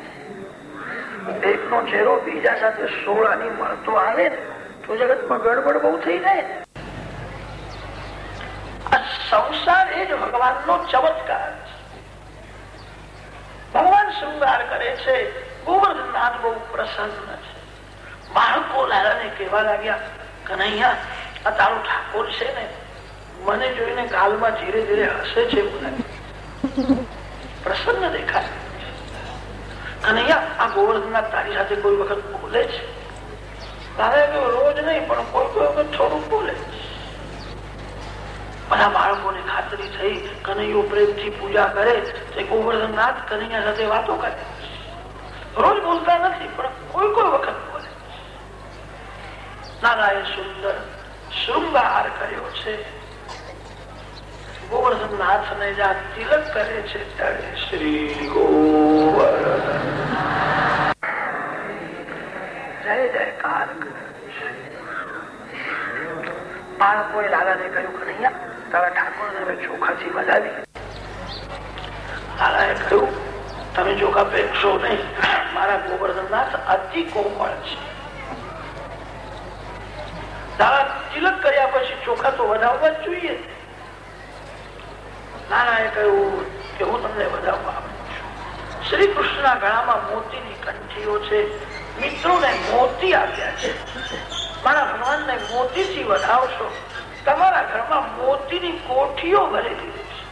એકનો ચહેરો બીજા સાથે સોળાની મળતો આવે ને, તો જગતમાં ગડબડ બહુ થઈ જાય ને. આ સંસાર એ જ ભગવાનનો ચમત્કાર ભગવાન શૃંગાર કરે છે ગોવર્ધનનાથ બહુ પ્રસન્ન છે. બાળકો લાલાને કહેવા લાગ્યા, કનૈયા આ તારો ઠાકોર છે ને, મને જોઈને કાલમાં ધીરે ધીરે હસે છે પ્રસન્ન દેખાય. કનૈયા આ ગોવર્ધનનાથ તારી સાથે કોઈ વખત બોલે છે? રોજ નહીં, પણ કોઈ કોઈ વખત થોડું બોલે. બધા બાળકોને ખાતરી થઈ કનૈયો પ્રેમથી પૂજા કરે, તે ગોવર્ધનનાથ કનૈયા સાથે વાતો કરે. રોજ બોલતા નથી, પણ કોઈ કોઈ વખત બોલે. નારાયણ સુંદર શૃંગાર કર્યો છે? ગોવર્ધનનાથ ને જ્યાં તિલક કરે છે ત્યારે શ્રી ગોવર્ધન. જય જયકાર બાળકોએ લાલાને કહ્યું, કનૈયા, તારા ઠાકોર ચોખાથી બજાવી લાલાએ કહ્યું, તમે ચોખા ફેંકશો નહીં. મારા ગોવર્ધનનાથ અતિ કોમળ છે. દાદા તિલક કર્યા પછી ચોખા તો વધાવવા જ જોઈએ. નાનાએ કહ્યું કે હું તમને વધાવવા શ્રી કૃષ્ણના ગળામાં મોતીની કંઠીઓ છે. મિત્રોને મોતી આપ્યા છે. મારા ભગવાનને મોતીથી વધાવશો. તમારા ઘરમાં મોતીની કોઠીઓ ભરેલી રહેશે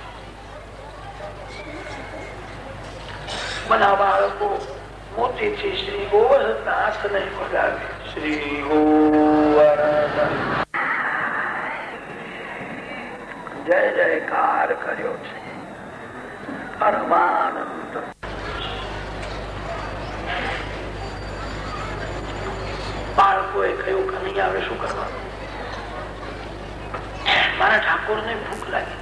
બધા બાળકો મોતીથી શ્રી ગોવર્ધનનાથને વધાવે શ્રી જય જયકાર કર્યો નહીં આવે, શું કરવાનું મારા ઠાકોર ને ભૂખ લાગી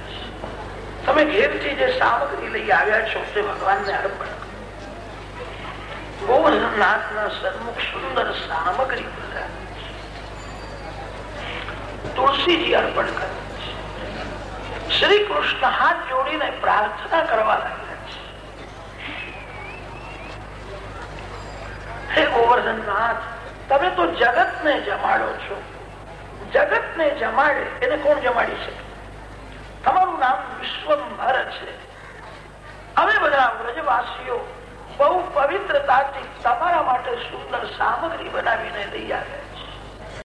તમે ઘેરથી જે સામગ્રી લઈ આવ્યા છો, તે ભગવાનને અર્પણ સામગ્રી શ્રી કૃષ્ણ જોડીને પ્રાર્થના કરવા લાગ્યા છે હે ગોવર્ધનનાથ તમે તો જગત ને જમાડો છો જગત ને જમાડે એને કોણ જમાડી શકે તમારું નામ વિશ્વંભર છે અમે બધા વ્રજવાસીઓ બહુ પવિત્રતાથી તમારા માટે સુંદર સામગ્રી બનાવીને લઈ આવ્યા